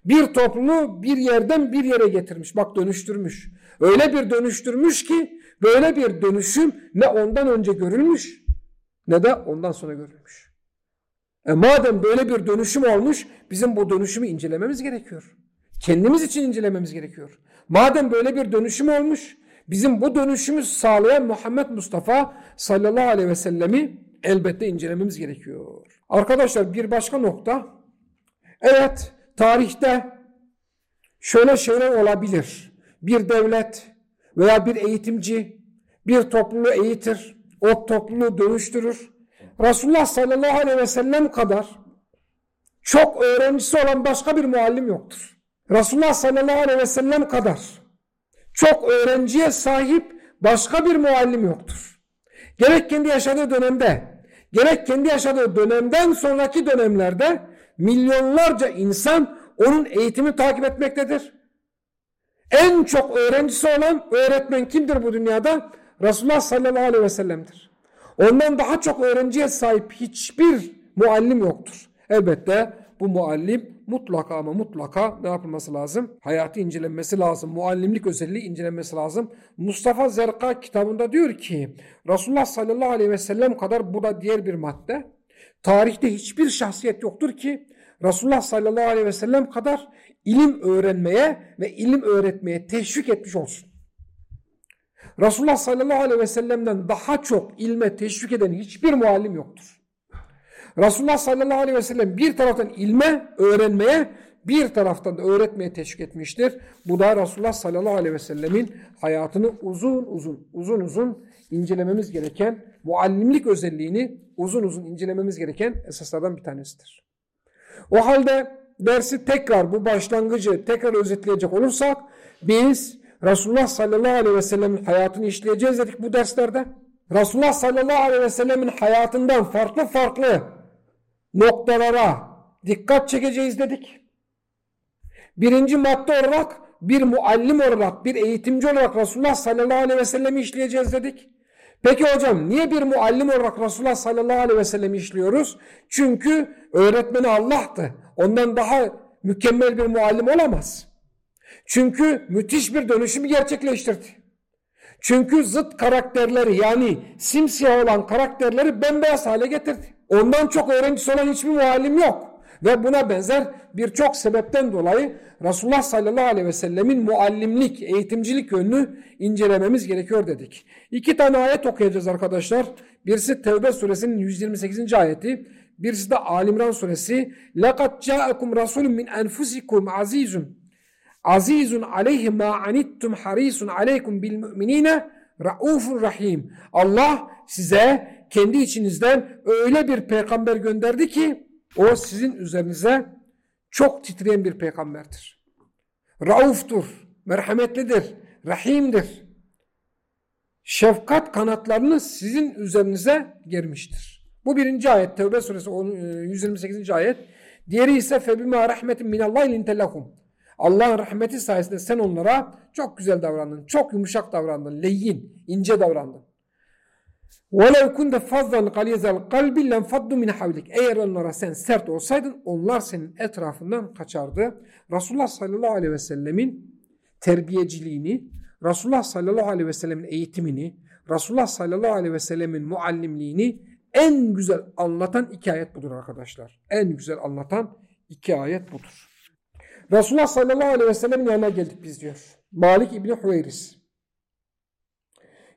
Bir topluluğu bir yerden bir yere getirmiş. Bak dönüştürmüş. Öyle bir dönüştürmüş ki böyle bir dönüşüm ne ondan önce görülmüş ne de ondan sonra görülmüş. E madem böyle bir dönüşüm olmuş bizim bu dönüşümü incelememiz gerekiyor. Kendimiz için incelememiz gerekiyor. Madem böyle bir dönüşüm olmuş bizim bu dönüşümü sağlayan Muhammed Mustafa sallallahu aleyhi ve sellemi elbette incelememiz gerekiyor. Arkadaşlar bir başka nokta. Evet tarihte şöyle şeyler olabilir. Bir devlet veya bir eğitimci bir topluluğu eğitir, o topluluğu dönüştürür. Resulullah sallallahu aleyhi ve sellem kadar çok öğrencisi olan başka bir muallim yoktur. Resulullah sallallahu aleyhi ve sellem kadar çok öğrenciye sahip başka bir muallim yoktur. Gerek kendi yaşadığı dönemde, gerek kendi yaşadığı dönemden sonraki dönemlerde milyonlarca insan onun eğitimi takip etmektedir. En çok öğrencisi olan öğretmen kimdir bu dünyada? Resulullah sallallahu aleyhi ve sellem'dir. Ondan daha çok öğrenciye sahip hiçbir muallim yoktur. Elbette bu muallim mutlaka ama mutlaka ne yapılması lazım? Hayatı incelenmesi lazım. Muallimlik özelliği incelenmesi lazım. Mustafa Zerka kitabında diyor ki Resulullah sallallahu aleyhi ve sellem kadar bu da diğer bir madde. Tarihte hiçbir şahsiyet yoktur ki Resulullah sallallahu aleyhi ve sellem kadar ilim öğrenmeye ve ilim öğretmeye teşvik etmiş olsun. Resulullah sallallahu aleyhi ve sellem'den daha çok ilme teşvik eden hiçbir muallim yoktur. Resulullah sallallahu aleyhi ve sellem bir taraftan ilme, öğrenmeye, bir taraftan da öğretmeye teşvik etmiştir. Bu da Resulullah sallallahu aleyhi ve sellemin hayatını uzun uzun, uzun uzun incelememiz gereken, muallimlik özelliğini uzun uzun incelememiz gereken esaslardan bir tanesidir. O halde dersi tekrar bu başlangıcı tekrar özetleyecek olursak biz Resulullah sallallahu aleyhi ve sellemin hayatını işleyeceğiz dedik bu derslerde. Resulullah sallallahu aleyhi ve sellemin hayatından farklı farklı noktalara dikkat çekeceğiz dedik. Birinci madde olarak bir muallim olarak, bir eğitimci olarak Resulullah sallallahu aleyhi ve sellemi işleyeceğiz dedik. Peki hocam niye bir muallim olarak Resulullah sallallahu aleyhi ve sellemi işliyoruz? Çünkü öğretmeni Allah'tı. Ondan daha mükemmel bir muallim olamaz. Çünkü müthiş bir dönüşümü gerçekleştirdi. Çünkü zıt karakterleri yani simsiyah olan karakterleri bembeyaz hale getirdi. Ondan çok öğrencisi olan hiçbir muallim yok. Ve buna benzer birçok sebepten dolayı Resulullah sallallahu aleyhi ve sellemin muallimlik, eğitimcilik yönünü incelememiz gerekiyor dedik. İki tane ayet okuyacağız arkadaşlar. Birisi Tevbe suresinin 128. ayeti. Birisi de Alimran suresi. لَقَدْ جَاءَكُمْ رَسُولٌ مِنْ أَنْفُسِكُمْ عَز۪يزٌ Azizun aleyhi ma anittum harisun aleykum bil müminine raufun rahim. Allah size kendi içinizden öyle bir peygamber gönderdi ki o sizin üzerinize çok titreyen bir peygamberdir. Rauftur, merhametlidir, rahimdir. Şefkat kanatlarını sizin üzerinize germiştir. Bu birinci ayet Tevbe suresi 128. ayet. Diğeri ise febima rahmetin minallahi lintellahum. Allah'ın rahmeti sayesinde sen onlara çok güzel davrandın, çok yumuşak davrandın, leyyin, ince davrandın. وَلَوْ كُنْدَ فَضَّنْ قَلِيزَ الْقَلْبِ لَنْفَضُّ مِنْ حَوْلِكَ Eğer onlara sen sert olsaydın onlar senin etrafından kaçardı. Resulullah sallallahu aleyhi ve sellemin terbiyeciliğini, Resulullah sallallahu aleyhi ve sellemin eğitimini, Resulullah sallallahu aleyhi ve sellemin muallimliğini en güzel anlatan iki ayet budur arkadaşlar. En güzel anlatan iki ayet budur. Resulullah sallallahu aleyhi ve sellemin yanına geldik biz diyor. Malik İbni Hüveyris.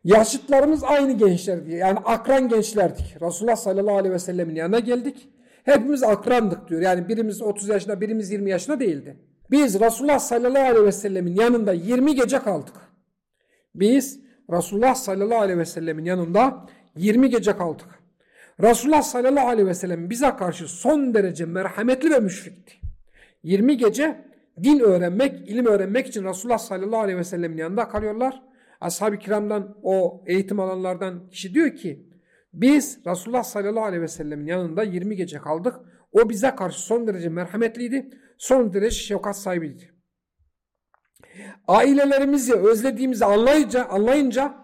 Yaşıtlarımız aynı gençlerdi. Yani akran gençlerdik. Resulullah sallallahu aleyhi ve sellemin yanına geldik. Hepimiz akrandık diyor. Yani birimiz 30 yaşında, birimiz 20 yaşında değildi. Biz Resulullah sallallahu aleyhi ve sellemin yanında 20 gece kaldık. Biz Resulullah sallallahu aleyhi ve sellemin yanında 20 gece kaldık. Resulullah sallallahu aleyhi ve sellem bize karşı son derece merhametli ve müşfikti. 20 gece din öğrenmek, ilim öğrenmek için Resulullah sallallahu aleyhi ve sellemin yanında kalıyorlar. Ashab-ı kiramdan o eğitim alanlardan kişi diyor ki biz Resulullah sallallahu aleyhi ve sellemin yanında 20 gece kaldık. O bize karşı son derece merhametliydi. Son derece şefkat sahibiydi. Ailelerimizi özlediğimizi anlayınca, anlayınca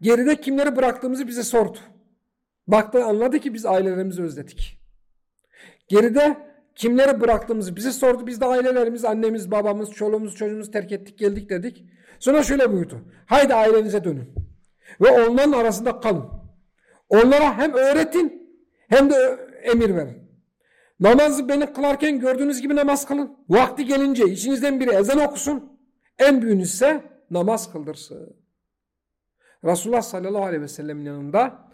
geride kimleri bıraktığımızı bize sordu. Baktı anladı ki biz ailelerimizi özledik. Geride kimleri bıraktığımızı bize sordu. Biz de ailelerimiz, annemiz, babamız, çoluğumuz, çocuğumuz terk ettik geldik dedik. Sonra şöyle buyurdu. Haydi ailenize dönün. Ve onların arasında kalın. Onlara hem öğretin hem de emir verin. Namazı beni kılarken gördüğünüz gibi namaz kılın. Vakti gelince içinizden biri ezan okusun. En büyüğünüz ise namaz kıldırsın. Resulullah sallallahu aleyhi ve sellemin yanında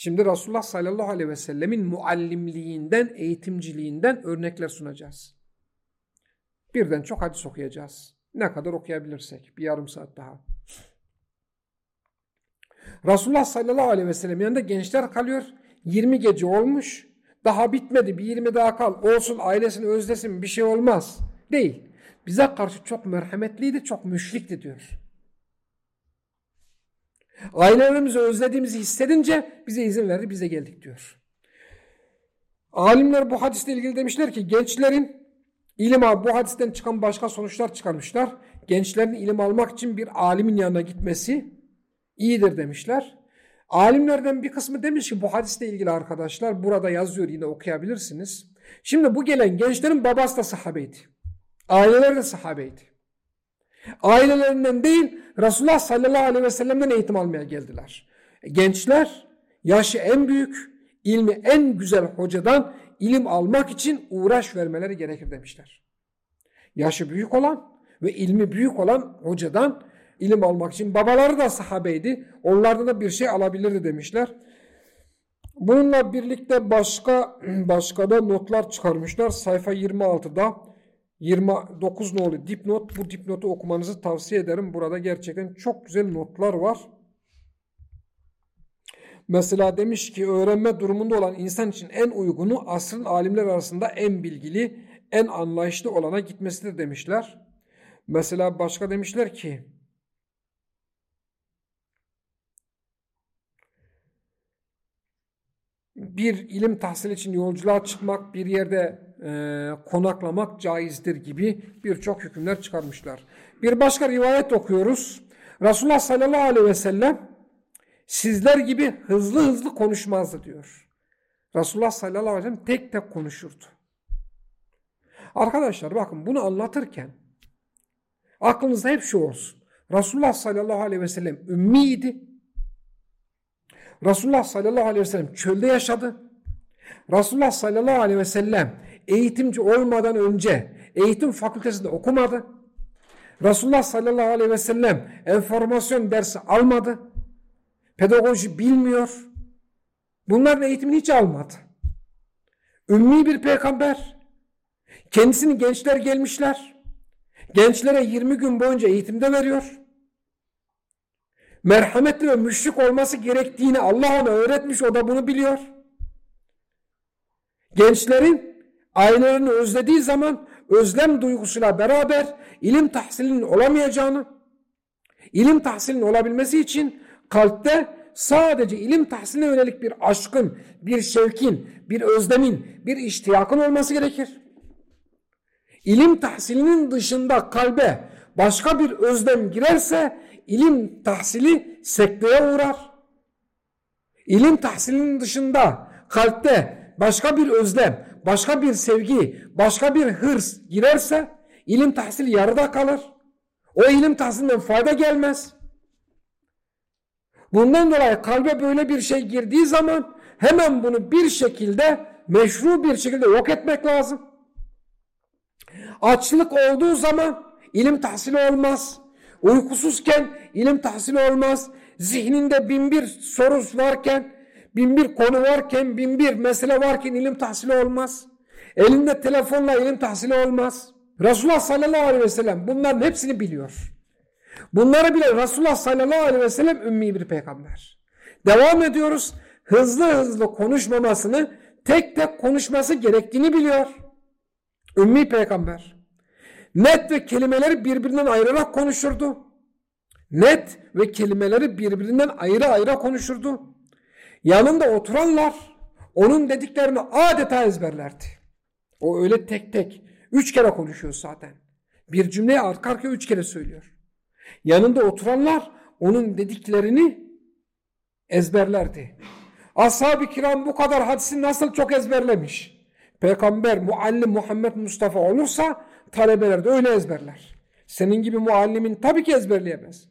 şimdi Resulullah sallallahu aleyhi ve sellemin muallimliğinden, eğitimciliğinden örnekler sunacağız. Birden çok hadis okuyacağız. Ne kadar okuyabilirsek. Bir yarım saat daha. Resulullah sallallahu aleyhi ve sellem yanında gençler kalıyor. 20 gece olmuş. Daha bitmedi. Bir 20 daha kal. Olsun ailesini özlesin bir şey olmaz. Değil. Bize karşı çok merhametliydi, çok müşrikti diyor. Ailelerimizi özlediğimizi hissedince bize izin verdi, bize geldik diyor. Alimler bu hadisle ilgili demişler ki gençlerin ilim bu hadisten çıkan başka sonuçlar çıkarmışlar. Gençlerin ilim almak için bir alimin yanına gitmesi iyidir demişler. Alimlerden bir kısmı demiş ki bu hadisle ilgili arkadaşlar burada yazıyor yine okuyabilirsiniz. Şimdi bu gelen gençlerin babası da sahabeydi. Aileleri de sahabeydi. Ailelerinden değil Resulullah sallallahu aleyhi ve sellem'den eğitim almaya geldiler. Gençler yaşı en büyük, ilmi en güzel hocadan ilim almak için uğraş vermeleri gerekir demişler. Yaşı büyük olan ve ilmi büyük olan hocadan ilim almak için. Babaları da sahabeydi. Onlardan da bir şey alabilirdi demişler. Bununla birlikte başka başka da notlar çıkarmışlar. Sayfa 26'da 29 nolu dipnot. Bu dipnotu okumanızı tavsiye ederim. Burada gerçekten çok güzel notlar var. Mesela demiş ki öğrenme durumunda olan insan için en uygunu asrın alimler arasında en bilgili, en anlayışlı olana gitmesidir demişler. Mesela başka demişler ki bir ilim tahsil için yolculuğa çıkmak, bir yerde e, konaklamak caizdir gibi birçok hükümler çıkarmışlar. Bir başka rivayet okuyoruz. Resulullah sallallahu aleyhi ve sellem sizler gibi hızlı hızlı konuşmazdı diyor. Resulullah sallallahu aleyhi ve sellem tek tek konuşurdu. Arkadaşlar bakın bunu anlatırken aklınızda hep şu olsun. Resulullah sallallahu aleyhi ve sellem ümmiydi Resulullah sallallahu aleyhi ve sellem çölde yaşadı. Resulullah sallallahu aleyhi ve sellem eğitimci olmadan önce eğitim fakültesinde okumadı. Resulullah sallallahu aleyhi ve sellem enformasyon dersi almadı. Pedagoji bilmiyor. Bunların eğitimini hiç almadı. Ümmi bir peygamber. Kendisini gençler gelmişler. Gençlere 20 gün boyunca eğitimde veriyor merhametli ve müşrik olması gerektiğini Allah ona öğretmiş o da bunu biliyor. Gençlerin ailelerini özlediği zaman özlem duygusuyla beraber ilim tahsilinin olamayacağını, ilim tahsilinin olabilmesi için kalpte sadece ilim tahsiline yönelik bir aşkın, bir şevkin, bir özlemin, bir iştiyakın olması gerekir. İlim tahsilinin dışında kalbe başka bir özlem girerse ilim tahsili sekteye uğrar. İlim tahsilinin dışında kalpte başka bir özlem, başka bir sevgi, başka bir hırs girerse ilim tahsili yarıda kalır. O ilim tahsilinden fayda gelmez. Bundan dolayı kalbe böyle bir şey girdiği zaman hemen bunu bir şekilde meşru bir şekilde yok etmek lazım. Açlık olduğu zaman ilim tahsili olmaz. Uykusuzken ilim tahsili olmaz. Zihninde bin bir soru varken, bin bir konu varken, bin bir mesele varken ilim tahsili olmaz. Elinde telefonla ilim tahsili olmaz. Resulullah sallallahu aleyhi ve sellem bunların hepsini biliyor. Bunları bile Resulullah sallallahu aleyhi ve sellem ümmi bir peygamber. Devam ediyoruz. hızlı hızlı konuşmamasını tek tek konuşması gerektiğini biliyor. Ümmi peygamber. Net ve kelimeleri birbirinden ayırarak konuşurdu. Net ve kelimeleri birbirinden ayrı ayrı konuşurdu. Yanında oturanlar onun dediklerini adeta ezberlerdi. O öyle tek tek üç kere konuşuyor zaten. Bir cümleyi arka arkaya üç kere söylüyor. Yanında oturanlar onun dediklerini ezberlerdi. Ashab-ı kiram bu kadar hadisi nasıl çok ezberlemiş? Peygamber, muallim Muhammed Mustafa olursa talebeler de öyle ezberler. Senin gibi muallimin tabii ki ezberleyemez.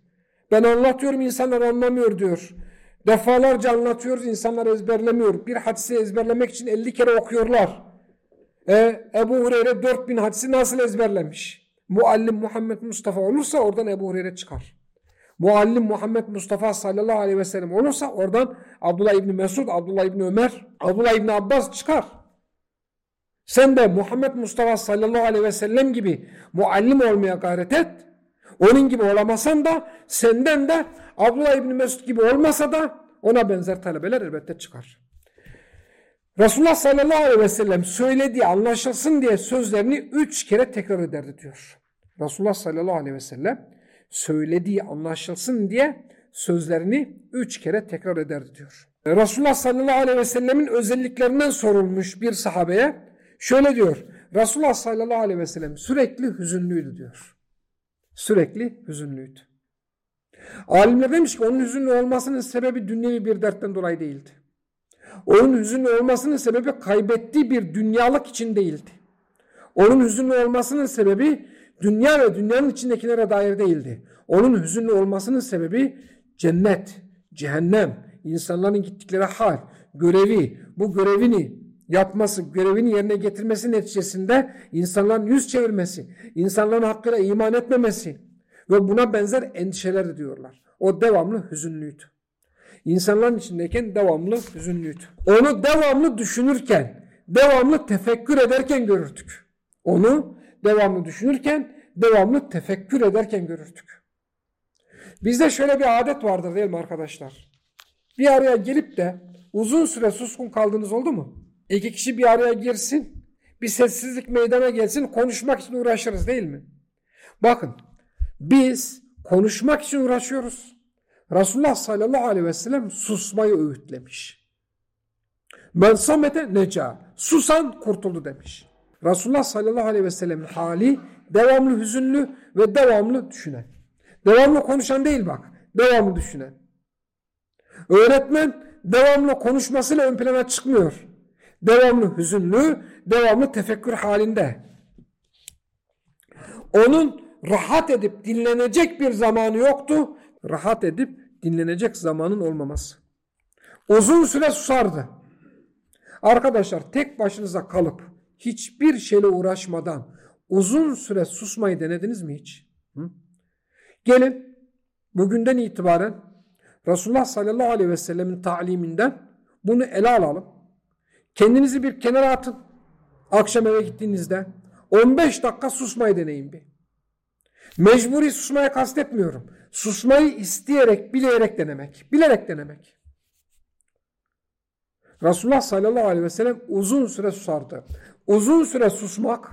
Ben anlatıyorum insanlar anlamıyor diyor. Defalarca anlatıyoruz insanlar ezberlemiyor. Bir hadisi ezberlemek için 50 kere okuyorlar. E, Ebu Hureyre 4000 hadisi nasıl ezberlemiş? Muallim Muhammed Mustafa olursa oradan Ebu Hureyre çıkar. Muallim Muhammed Mustafa sallallahu aleyhi ve sellem olursa oradan Abdullah İbni Mesud, Abdullah İbni Ömer, Abdullah İbni Abbas çıkar. Sen de Muhammed Mustafa sallallahu aleyhi ve sellem gibi muallim olmaya gayret et. Onun gibi olamasan da senden de Abdullah İbni Mesud gibi olmasa da ona benzer talebeler elbette çıkar. Resulullah sallallahu aleyhi ve sellem söylediği anlaşılsın diye sözlerini üç kere tekrar ederdi diyor. Resulullah sallallahu aleyhi ve sellem söylediği anlaşılsın diye sözlerini üç kere tekrar ederdi diyor. Resulullah sallallahu aleyhi ve sellemin özelliklerinden sorulmuş bir sahabeye şöyle diyor. Resulullah sallallahu aleyhi ve sellem sürekli hüzünlüydü diyor. Sürekli hüzünlüydü. Alimler demiş ki onun hüzünlü olmasının sebebi dünyevi bir dertten dolayı değildi. Onun hüzünlü olmasının sebebi kaybettiği bir dünyalık için değildi. Onun hüzünlü olmasının sebebi dünya ve dünyanın içindekilere dair değildi. Onun hüzünlü olmasının sebebi cennet, cehennem, insanların gittikleri hal, görevi, bu görevini yapması, görevini yerine getirmesi neticesinde insanların yüz çevirmesi, insanların hakkıyla iman etmemesi ve buna benzer endişeler diyorlar. O devamlı hüzünlüydü. İnsanların içindeyken devamlı hüzünlüydü. Onu devamlı düşünürken, devamlı tefekkür ederken görürdük. Onu devamlı düşünürken, devamlı tefekkür ederken görürdük. Bizde şöyle bir adet vardır değil mi arkadaşlar? Bir araya gelip de uzun süre suskun kaldığınız oldu mu? İki kişi bir araya girsin, bir sessizlik meydana gelsin, konuşmak için uğraşırız değil mi? Bakın, biz konuşmak için uğraşıyoruz. Resulullah sallallahu aleyhi ve sellem susmayı öğütlemiş. Ben samete neca. Susan kurtuldu demiş. Resulullah sallallahu aleyhi ve sellemin hali devamlı hüzünlü ve devamlı düşünen. Devamlı konuşan değil bak. Devamlı düşünen. Öğretmen devamlı konuşmasıyla ön plana çıkmıyor. Devamlı hüzünlü, devamlı tefekkür halinde. Onun rahat edip dinlenecek bir zamanı yoktu. Rahat edip dinlenecek zamanın olmaması. Uzun süre susardı. Arkadaşlar tek başınıza kalıp hiçbir şeyle uğraşmadan uzun süre susmayı denediniz mi hiç? Hı? Gelin bugünden itibaren Resulullah sallallahu aleyhi ve sellemin taliminden bunu ele alalım. Kendinizi bir kenara atın. Akşam eve gittiğinizde 15 dakika susmayı deneyin bir. Mecburi susmaya kastetmiyorum. Susmayı isteyerek, bileyerek denemek. Bilerek denemek. Resulullah sallallahu aleyhi ve sellem uzun süre susardı. Uzun süre susmak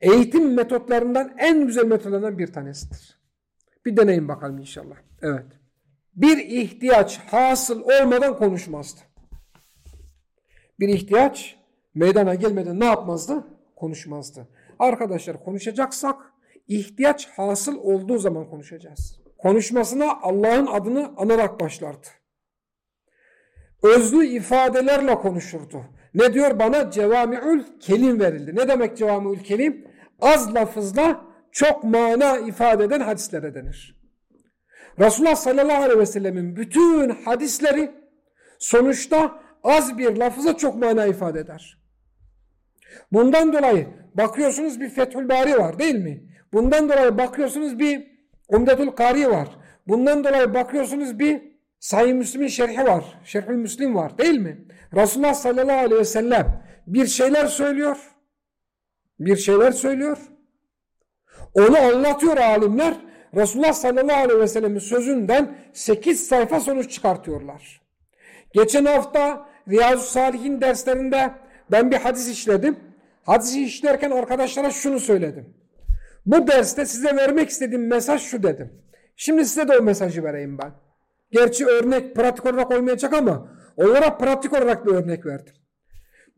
eğitim metotlarından en güzel metodlarından bir tanesidir. Bir deneyin bakalım inşallah. Evet. Bir ihtiyaç hasıl olmadan konuşmazdı. Bir ihtiyaç meydana gelmeden ne yapmazdı? Konuşmazdı. Arkadaşlar konuşacaksak ihtiyaç hasıl olduğu zaman konuşacağız. Konuşmasına Allah'ın adını anarak başlardı. Özlü ifadelerle konuşurdu. Ne diyor bana? Cevamiül kelim verildi. Ne demek cevamiül kelim? Az lafızla çok mana ifade eden hadislere denir. Resulullah sallallahu aleyhi ve sellemin bütün hadisleri sonuçta az bir lafıza çok mana ifade eder. Bundan dolayı bakıyorsunuz bir Fethül Bari var değil mi? Bundan dolayı bakıyorsunuz bir Umdetül Kari var. Bundan dolayı bakıyorsunuz bir Sahih Müslim'in şerhi var. Şerhül Müslim var değil mi? Resulullah sallallahu aleyhi ve sellem bir şeyler söylüyor. Bir şeyler söylüyor. Onu anlatıyor alimler. Resulullah sallallahu aleyhi ve sellemin sözünden 8 sayfa sonuç çıkartıyorlar. Geçen hafta Riyazu Salihin derslerinde ben bir hadis işledim. Hadisi işlerken arkadaşlara şunu söyledim. Bu derste size vermek istediğim mesaj şu dedim. Şimdi size de o mesajı vereyim ben. Gerçi örnek pratik olarak olmayacak ama onlara pratik olarak bir örnek verdim.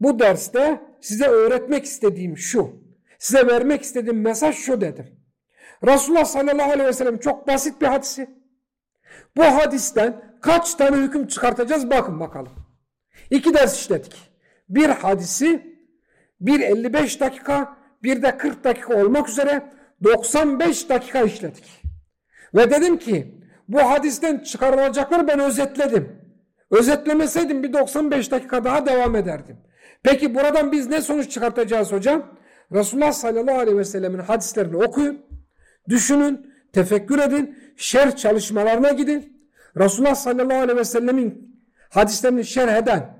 Bu derste size öğretmek istediğim şu. Size vermek istediğim mesaj şu dedim. Resulullah sallallahu aleyhi ve sellem çok basit bir hadisi. Bu hadisten kaç tane hüküm çıkartacağız bakın bakalım. İki ders işledik. Bir hadisi bir 55 dakika bir de 40 dakika olmak üzere 95 dakika işledik. Ve dedim ki bu hadisten çıkarılacakları ben özetledim. Özetlemeseydim bir 95 dakika daha devam ederdim. Peki buradan biz ne sonuç çıkartacağız hocam? Resulullah sallallahu aleyhi ve sellemin hadislerini okuyun, düşünün, tefekkür edin, şerh çalışmalarına gidin. Resulullah sallallahu aleyhi ve sellemin hadislerini şerh eden,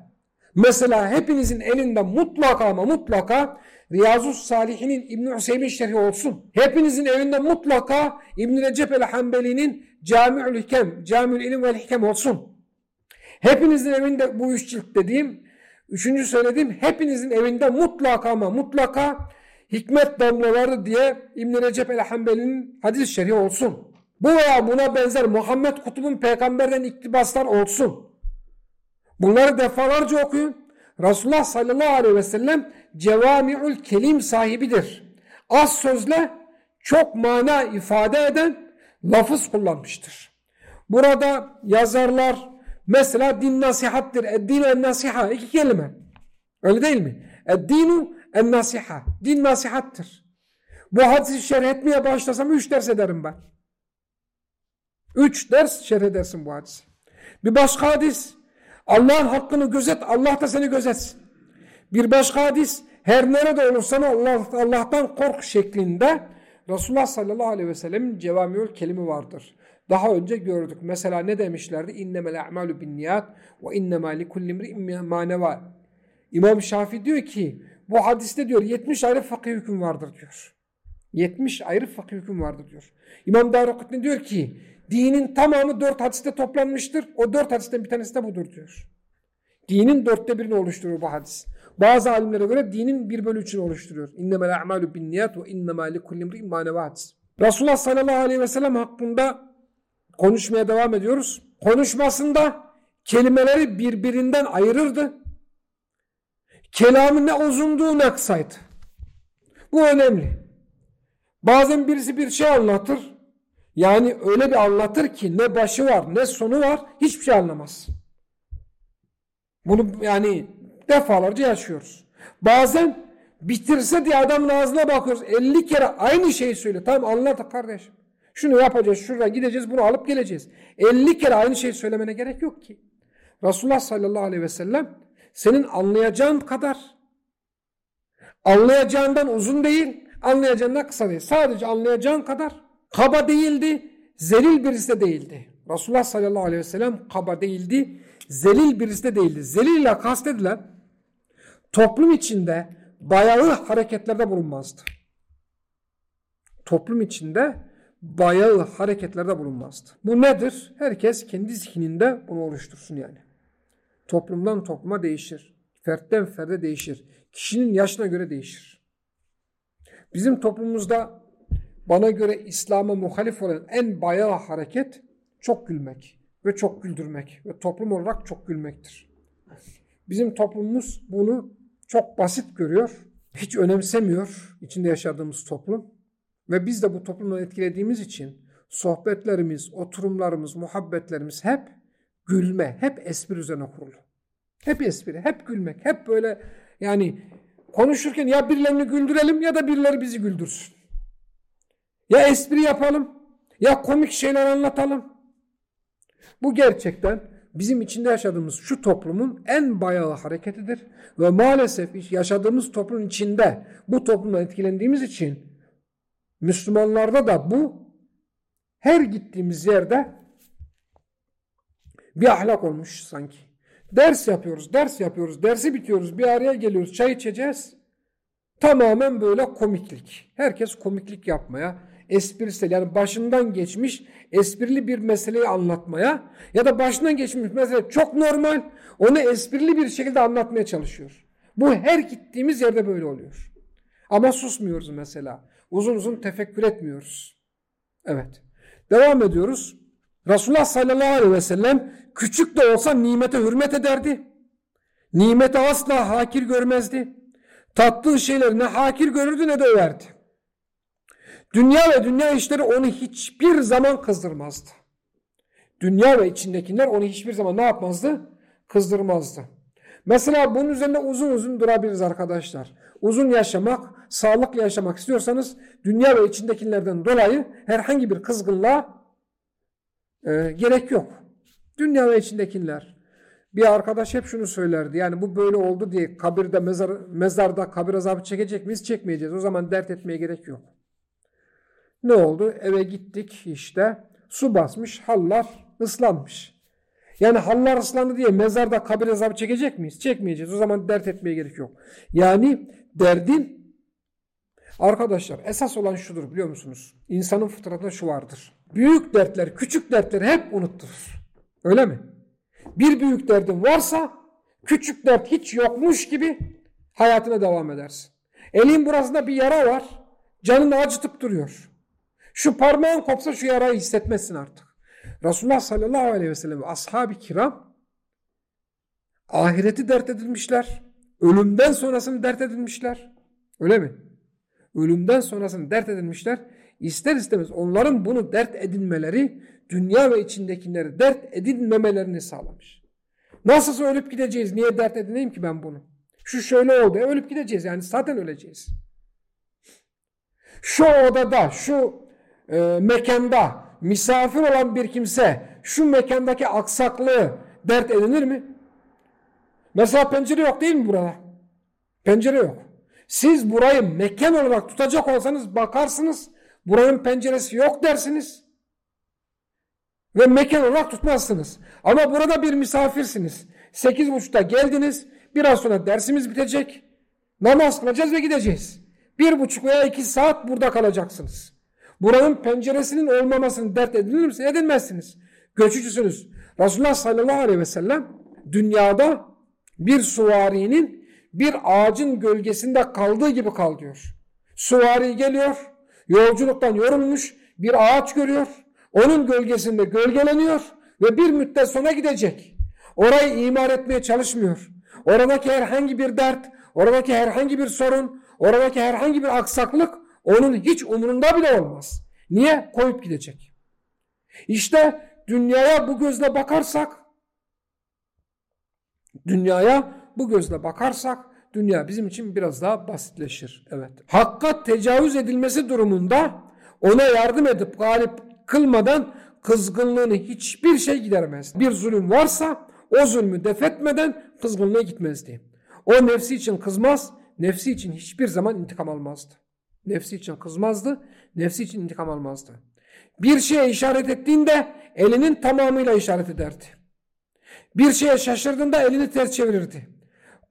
mesela hepinizin elinde mutlaka ama mutlaka Riyazu Salihin'in İbn-i Hüseyin şerhi olsun. Hepinizin evinde mutlaka İbn-i Recep el-Hambeli'nin Cami'ül Hikem, Cami'ül İlim ve Hikem olsun. Hepinizin evinde bu üç cilt dediğim, üçüncü söylediğim hepinizin evinde mutlaka ama mutlaka hikmet damlaları diye İbn-i Recep el-Hambeli'nin hadis şerhi olsun. Bu veya buna benzer Muhammed Kutub'un peygamberden iktibaslar olsun. Bunları defalarca okuyun. Resulullah sallallahu aleyhi ve sellem cevami'ül kelim sahibidir. Az sözle çok mana ifade eden lafız kullanmıştır. Burada yazarlar mesela din nasihattir. Eddin en nasiha iki kelime. Öyle değil mi? Eddinu en nasiha. Din nasihattır. Bu hadisi şerh etmeye başlasam üç ders ederim ben. Üç ders şerh edersin bu hadisi. Bir başka hadis. Allah'ın hakkını gözet, Allah da seni gözetsin. Bir başka hadis. Her nerede olursan Allah, Allah'tan kork şeklinde Resulullah sallallahu aleyhi ve sellemin cevamiül kelimi vardır. Daha önce gördük. Mesela ne demişlerdi? İnnemel a'malu bin niyat ve innemâ likulli imri'in maneva. İmam Şafii diyor ki bu hadiste diyor 70 ayrı fakih hüküm vardır diyor. 70 ayrı fakih hüküm vardır diyor. İmam Darukutni diyor ki dinin tamamı 4 hadiste toplanmıştır. O 4 hadisten bir tanesi de budur diyor. Dinin dörtte birini oluşturuyor bu hadis. Bazı alimlere göre dinin bir bölü üçünü oluşturuyor. İnnemel a'malu bin niyat ve innemâ likulli imri'in manevi hadis. Resulullah sallallahu aleyhi ve sellem hakkında konuşmaya devam ediyoruz. Konuşmasında kelimeleri birbirinden ayırırdı. Kelamın ne uzunduğu ne kısaydı. Bu önemli. Bazen birisi bir şey anlatır. Yani öyle bir anlatır ki ne başı var ne sonu var hiçbir şey anlamaz. Bunu yani defalarca yaşıyoruz. Bazen bitirse diye adamın ağzına bakıyoruz. 50 kere aynı şeyi söylüyor. Tamam anlat kardeşim. Şunu yapacağız, şuraya gideceğiz, bunu alıp geleceğiz. 50 kere aynı şeyi söylemene gerek yok ki. Resulullah sallallahu aleyhi ve sellem senin anlayacağın kadar anlayacağından uzun değil, anlayacağından kısa değil. Sadece anlayacağın kadar kaba değildi, zelil birisi de değildi. Resulullah sallallahu aleyhi ve sellem kaba değildi, zelil birisi de değildi. Zelil ile kastedilen toplum içinde bayağı hareketlerde bulunmazdı. Toplum içinde bayağı hareketlerde bulunmazdı. Bu nedir? Herkes kendi zihninde bunu oluştursun yani. Toplumdan topluma değişir. Fertten ferde değişir. Kişinin yaşına göre değişir. Bizim toplumumuzda bana göre İslam'a muhalif olan en bayağı hareket çok gülmek ve çok güldürmek ve toplum olarak çok gülmektir. Bizim toplumumuz bunu çok basit görüyor, hiç önemsemiyor içinde yaşadığımız toplum. Ve biz de bu toplumdan etkilediğimiz için sohbetlerimiz, oturumlarımız, muhabbetlerimiz hep gülme, hep espri üzerine kurulu. Hep espri, hep gülmek, hep böyle yani konuşurken ya birilerini güldürelim ya da birileri bizi güldürsün. Ya espri yapalım, ya komik şeyler anlatalım. Bu gerçekten bizim içinde yaşadığımız şu toplumun en bayağı hareketidir. Ve maalesef yaşadığımız toplumun içinde bu toplumdan etkilendiğimiz için Müslümanlarda da bu her gittiğimiz yerde bir ahlak olmuş sanki. Ders yapıyoruz, ders yapıyoruz, dersi bitiyoruz, bir araya geliyoruz, çay içeceğiz. Tamamen böyle komiklik. Herkes komiklik yapmaya, esprisel yani başından geçmiş esprili bir meseleyi anlatmaya ya da başından geçmiş mesele çok normal onu esprili bir şekilde anlatmaya çalışıyor. Bu her gittiğimiz yerde böyle oluyor. Ama susmuyoruz mesela. Uzun uzun tefekkür etmiyoruz. Evet. Devam ediyoruz. Resulullah sallallahu aleyhi ve sellem küçük de olsa nimete hürmet ederdi. Nimete asla hakir görmezdi. Tattığı şeyleri ne hakir görürdü ne de överdi. Dünya ve dünya işleri onu hiçbir zaman kızdırmazdı. Dünya ve içindekiler onu hiçbir zaman ne yapmazdı? Kızdırmazdı. Mesela bunun üzerinde uzun uzun durabiliriz arkadaşlar. Uzun yaşamak, sağlıklı yaşamak istiyorsanız dünya ve içindekilerden dolayı herhangi bir kızgınlığa e, gerek yok. Dünya ve içindekiler. Bir arkadaş hep şunu söylerdi. Yani bu böyle oldu diye kabirde mezar, mezarda kabir azabı çekecek miyiz? Çekmeyeceğiz. O zaman dert etmeye gerek yok. Ne oldu? Eve gittik işte. Su basmış, hallar ıslanmış. Yani hallar ıslandı diye mezarda kabir azabı çekecek miyiz? Çekmeyeceğiz. O zaman dert etmeye gerek yok. Yani derdin arkadaşlar esas olan şudur biliyor musunuz? İnsanın fıtratında şu vardır. Büyük dertler, küçük dertleri hep unutturur. Öyle mi? Bir büyük derdin varsa küçük dert hiç yokmuş gibi hayatına devam edersin. Elin burasında bir yara var. Canını acıtıp duruyor. Şu parmağın kopsa şu yarayı hissetmezsin artık. Resulullah sallallahu aleyhi ve sellem ashab-ı kiram ahireti dert edilmişler. Ölümden sonrasını dert edilmişler. Öyle mi? Ölümden sonrasını dert edilmişler. İster istemez onların bunu dert edinmeleri dünya ve içindekileri dert edinmemelerini sağlamış. Nasılsa ölüp gideceğiz. Niye dert edineyim ki ben bunu? Şu şöyle oldu. E, ölüp gideceğiz. Yani zaten öleceğiz. Şu odada, şu e, mekanda misafir olan bir kimse şu mekandaki aksaklığı dert edinir mi? Mesela pencere yok değil mi burada? Pencere yok. Siz burayı mekan olarak tutacak olsanız bakarsınız buranın penceresi yok dersiniz. Ve mekan olarak tutmazsınız. Ama burada bir misafirsiniz. Sekiz buçukta geldiniz. Biraz sonra dersimiz bitecek. Namaz kılacağız ve gideceğiz. Bir buçuk veya iki saat burada kalacaksınız. Buranın penceresinin olmamasını dert edilir misiniz? Edilmezsiniz. Göçücüsünüz. Resulullah sallallahu aleyhi ve sellem dünyada bir suvarinin bir ağacın gölgesinde kaldığı gibi kal diyor. Suvari geliyor, yolculuktan yorulmuş bir ağaç görüyor. Onun gölgesinde gölgeleniyor ve bir müddet sonra gidecek. Orayı imar etmeye çalışmıyor. Oradaki herhangi bir dert, oradaki herhangi bir sorun, oradaki herhangi bir aksaklık onun hiç umurunda bile olmaz. Niye? Koyup gidecek. İşte dünyaya bu gözle bakarsak, dünyaya bu gözle bakarsak, dünya bizim için biraz daha basitleşir. Evet. Hakka tecavüz edilmesi durumunda ona yardım edip galip kılmadan kızgınlığını hiçbir şey gidermez. Bir zulüm varsa o zulmü defetmeden kızgınlığı gitmezdi. O nefsi için kızmaz, nefsi için hiçbir zaman intikam almazdı. Nefsi için kızmazdı, nefsi için intikam almazdı. Bir şeye işaret ettiğinde elinin tamamıyla işaret ederdi. Bir şeye şaşırdığında elini ters çevirirdi.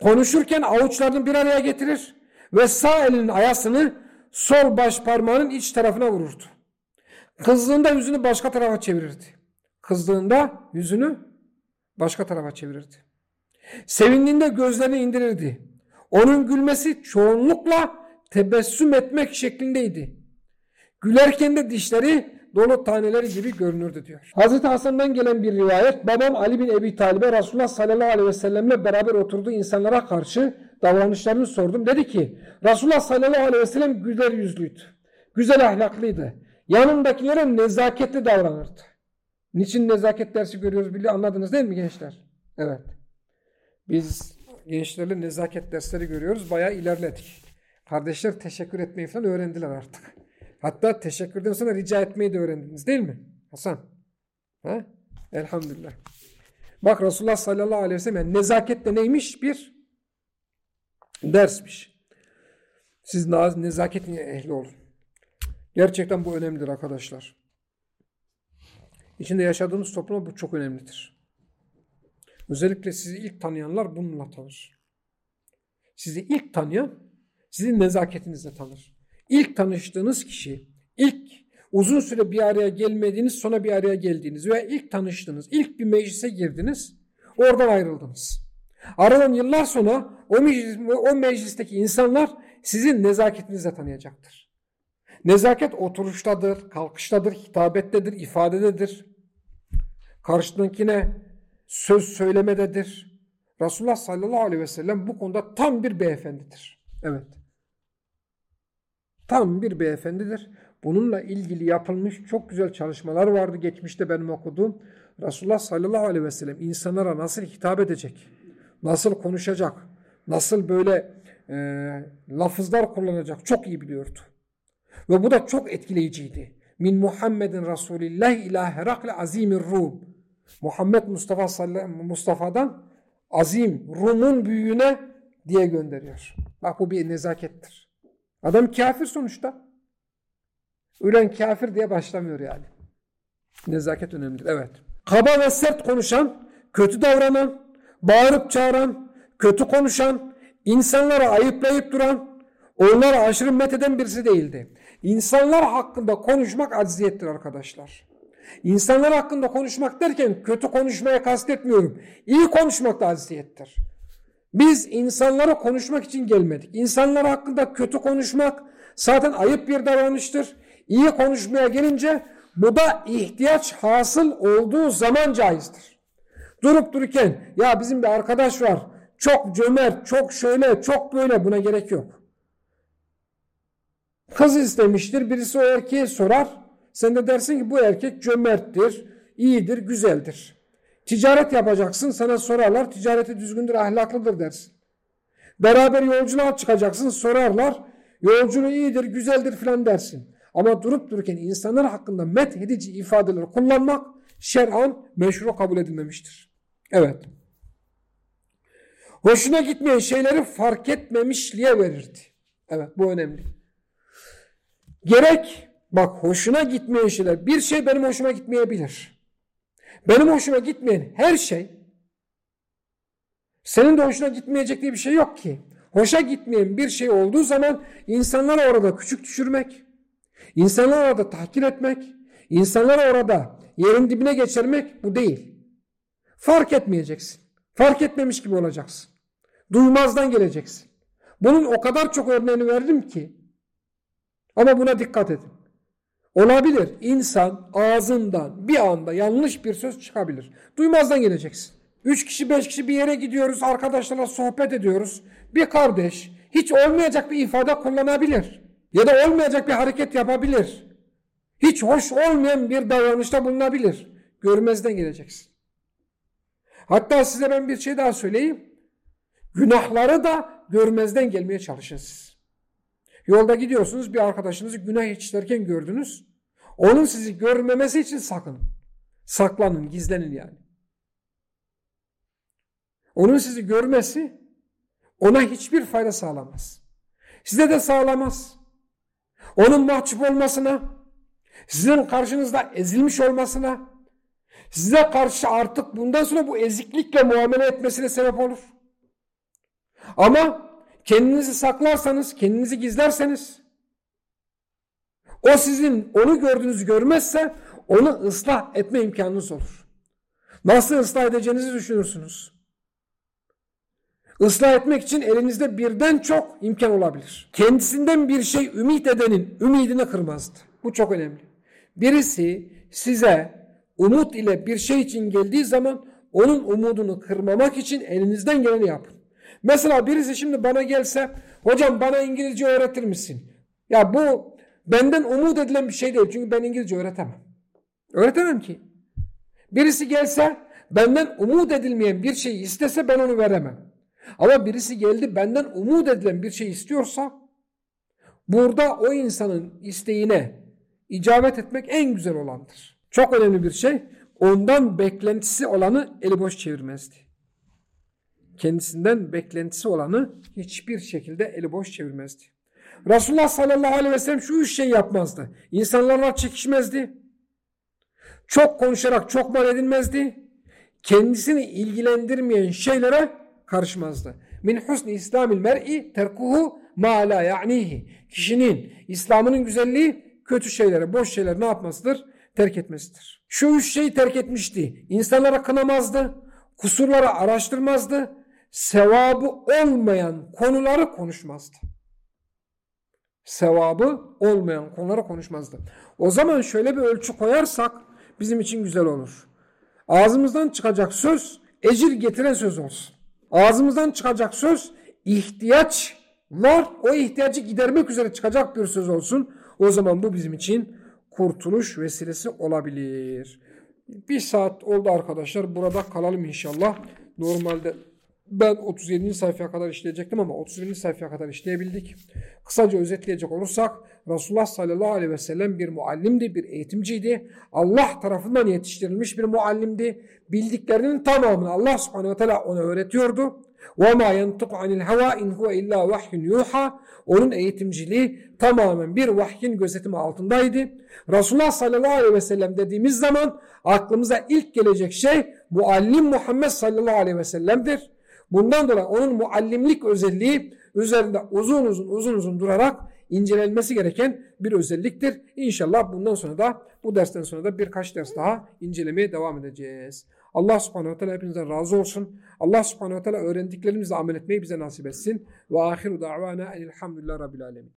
Konuşurken avuçlarını bir araya getirir ve sağ elinin ayasını sol baş parmağının iç tarafına vururdu. Kızdığında yüzünü başka tarafa çevirirdi. Kızdığında yüzünü başka tarafa çevirirdi. Sevindiğinde gözlerini indirirdi. Onun gülmesi çoğunlukla tebessüm etmek şeklindeydi. Gülerken de dişleri dolu taneleri gibi görünürdü diyor. Hazreti Hasan'dan gelen bir rivayet babam Ali bin Ebi Talib'e Resulullah sallallahu aleyhi ve sellemle beraber oturduğu insanlara karşı davranışlarını sordum. Dedi ki Resulullah sallallahu aleyhi ve sellem güler yüzlüydü. Güzel ahlaklıydı. Yanındakilere nezaketli davranırdı. Niçin nezaket dersi görüyoruz biliyor anladınız değil mi gençler? Evet. Biz gençlerle nezaket dersleri görüyoruz. Bayağı ilerledik. Kardeşler teşekkür etmeyi falan öğrendiler artık. Hatta teşekkürden sonra rica etmeyi de öğrendiniz değil mi? Hasan. Ha? Elhamdülillah. Bak Resulullah sallallahu aleyhi ve sellem nezaket de neymiş? Bir dersmiş. Siz nezaketin ehli olun. Gerçekten bu önemlidir arkadaşlar. İçinde yaşadığımız topluma bu çok önemlidir. Özellikle sizi ilk tanıyanlar bununla tanır. Sizi ilk tanıyan sizin nezaketinizle tanır. İlk tanıştığınız kişi, ilk uzun süre bir araya gelmediğiniz, sonra bir araya geldiğiniz veya ilk tanıştınız, ilk bir meclise girdiniz, oradan ayrıldınız. Aradan yıllar sonra o, meclis, o meclisteki insanlar sizin nezaketinizle tanıyacaktır. Nezaket oturuştadır, kalkıştadır, hitabettedir, ifadededir. Karşıdakine söz söylemededir. Resulullah sallallahu aleyhi ve sellem bu konuda tam bir beyefendidir. Evet. Tam bir beyefendidir. Bununla ilgili yapılmış çok güzel çalışmalar vardı geçmişte benim okuduğum. Resulullah sallallahu aleyhi ve sellem insanlara nasıl hitap edecek, nasıl konuşacak, nasıl böyle e, lafızlar kullanacak çok iyi biliyordu. Ve bu da çok etkileyiciydi. Min Muhammedin Resulillah ila Herakle azimir Rum. Muhammed Mustafa Mustafa'dan azim Rum'un büyüğüne diye gönderiyor. Bak bu bir nezakettir. Adam kafir sonuçta. Ölen kafir diye başlamıyor yani. Nezaket önemlidir. Evet. Kaba ve sert konuşan, kötü davranan, bağırıp çağıran, kötü konuşan, insanlara ayıplayıp duran, onlara aşırı metheden birisi değildi. İnsanlar hakkında konuşmak acziyettir arkadaşlar. İnsanlar hakkında konuşmak derken kötü konuşmaya kastetmiyorum. İyi konuşmak da acziyettir. Biz insanlara konuşmak için gelmedik. İnsanlar hakkında kötü konuşmak zaten ayıp bir davranıştır. İyi konuşmaya gelince bu da ihtiyaç hasıl olduğu zaman caizdir. Durup dururken ya bizim bir arkadaş var çok cömert, çok şöyle, çok böyle buna gerek yok. Kız istemiştir birisi o erkeğe sorar. Sen de dersin ki bu erkek cömerttir, iyidir, güzeldir. Ticaret yapacaksın sana sorarlar ticareti düzgündür, ahlaklıdır dersin. Beraber yolculuğa çıkacaksın sorarlar yolculuğu iyidir, güzeldir filan dersin. Ama durup dururken insanlar hakkında met edici ifadeler kullanmak şer'an meşru kabul edilmemiştir. Evet. Hoşuna gitmeyen şeyleri fark etmemişliğe verirdi. Evet bu önemli. Gerek bak hoşuna gitmeyen şeyler bir şey benim hoşuma gitmeyebilir. Benim hoşuma gitmeyen her şey senin de hoşuna gitmeyecek diye bir şey yok ki. Hoşa gitmeyen bir şey olduğu zaman insanları orada küçük düşürmek, İnsanlar orada tahkir etmek, insanlar orada yerin dibine geçirmek bu değil. Fark etmeyeceksin. Fark etmemiş gibi olacaksın. Duymazdan geleceksin. Bunun o kadar çok örneğini verdim ki ama buna dikkat edin. Olabilir insan ağzından bir anda yanlış bir söz çıkabilir. Duymazdan geleceksin. Üç kişi beş kişi bir yere gidiyoruz arkadaşlarla sohbet ediyoruz. Bir kardeş hiç olmayacak bir ifade kullanabilir ya da olmayacak bir hareket yapabilir. Hiç hoş olmayan bir davranışta bulunabilir. Görmezden geleceksin. Hatta size ben bir şey daha söyleyeyim. Günahları da görmezden gelmeye çalışın siz. Yolda gidiyorsunuz bir arkadaşınızı günah işlerken gördünüz. Onun sizi görmemesi için sakın. Saklanın, gizlenin yani. Onun sizi görmesi ona hiçbir fayda sağlamaz. Size de sağlamaz onun mahcup olmasına, sizin karşınızda ezilmiş olmasına, size karşı artık bundan sonra bu eziklikle muamele etmesine sebep olur. Ama kendinizi saklarsanız, kendinizi gizlerseniz, o sizin onu gördüğünüzü görmezse onu ıslah etme imkanınız olur. Nasıl ıslah edeceğinizi düşünürsünüz. Islah etmek için elinizde birden çok imkan olabilir. Kendisinden bir şey ümit edenin ümidini kırmazdı. Bu çok önemli. Birisi size umut ile bir şey için geldiği zaman onun umudunu kırmamak için elinizden geleni yapın. Mesela birisi şimdi bana gelse hocam bana İngilizce öğretir misin? Ya bu benden umut edilen bir şey değil çünkü ben İngilizce öğretemem. Öğretemem ki. Birisi gelse benden umut edilmeyen bir şey istese ben onu veremem. Ama birisi geldi benden umut edilen bir şey istiyorsa burada o insanın isteğine icabet etmek en güzel olandır. Çok önemli bir şey. Ondan beklentisi olanı eli boş çevirmezdi. Kendisinden beklentisi olanı hiçbir şekilde eli boş çevirmezdi. Resulullah sallallahu aleyhi ve sellem şu üç şey yapmazdı. İnsanlarla çekişmezdi. Çok konuşarak çok mal edilmezdi. Kendisini ilgilendirmeyen şeylere karışmazdı. Min husni İslamil mer'i terkuhu ma la ya'nihi. Kişinin İslam'ının güzelliği kötü şeyleri, boş şeyleri ne yapmasıdır? Terk etmesidir. Şu üç şeyi terk etmişti. İnsanlara kınamazdı, kusurları araştırmazdı, sevabı olmayan konuları konuşmazdı. Sevabı olmayan konuları konuşmazdı. O zaman şöyle bir ölçü koyarsak bizim için güzel olur. Ağzımızdan çıkacak söz ecir getiren söz olsun. Ağzımızdan çıkacak söz ihtiyaç var. O ihtiyacı gidermek üzere çıkacak bir söz olsun. O zaman bu bizim için kurtuluş vesilesi olabilir. Bir saat oldu arkadaşlar. Burada kalalım inşallah. Normalde ben 37. sayfaya kadar işleyecektim ama 31. sayfaya kadar işleyebildik. Kısaca özetleyecek olursak Resulullah sallallahu aleyhi ve sellem bir muallimdi, bir eğitimciydi. Allah tarafından yetiştirilmiş bir muallimdi. Bildiklerinin tamamını Allah subhanehu ve teala ona öğretiyordu. وَمَا يَنْتُقُ عَنِ الْهَوَا اِنْ هُوَ اِلَّا وَحْيٌ يُوحَى Onun eğitimciliği tamamen bir vahyin gözetimi altındaydı. Resulullah sallallahu aleyhi ve sellem dediğimiz zaman aklımıza ilk gelecek şey muallim Muhammed sallallahu aleyhi ve sellem'dir. Bundan dolayı onun muallimlik özelliği üzerinde uzun uzun uzun uzun durarak incelenmesi gereken bir özelliktir. İnşallah bundan sonra da bu dersten sonra da birkaç ders daha incelemeye devam edeceğiz. Allah subhanehu ve teala hepinizden razı olsun. Allah subhanehu ve teala öğrendiklerimizle amel etmeyi bize nasip etsin. Ve ahiru da'vana elhamdülillah rabbil alemin.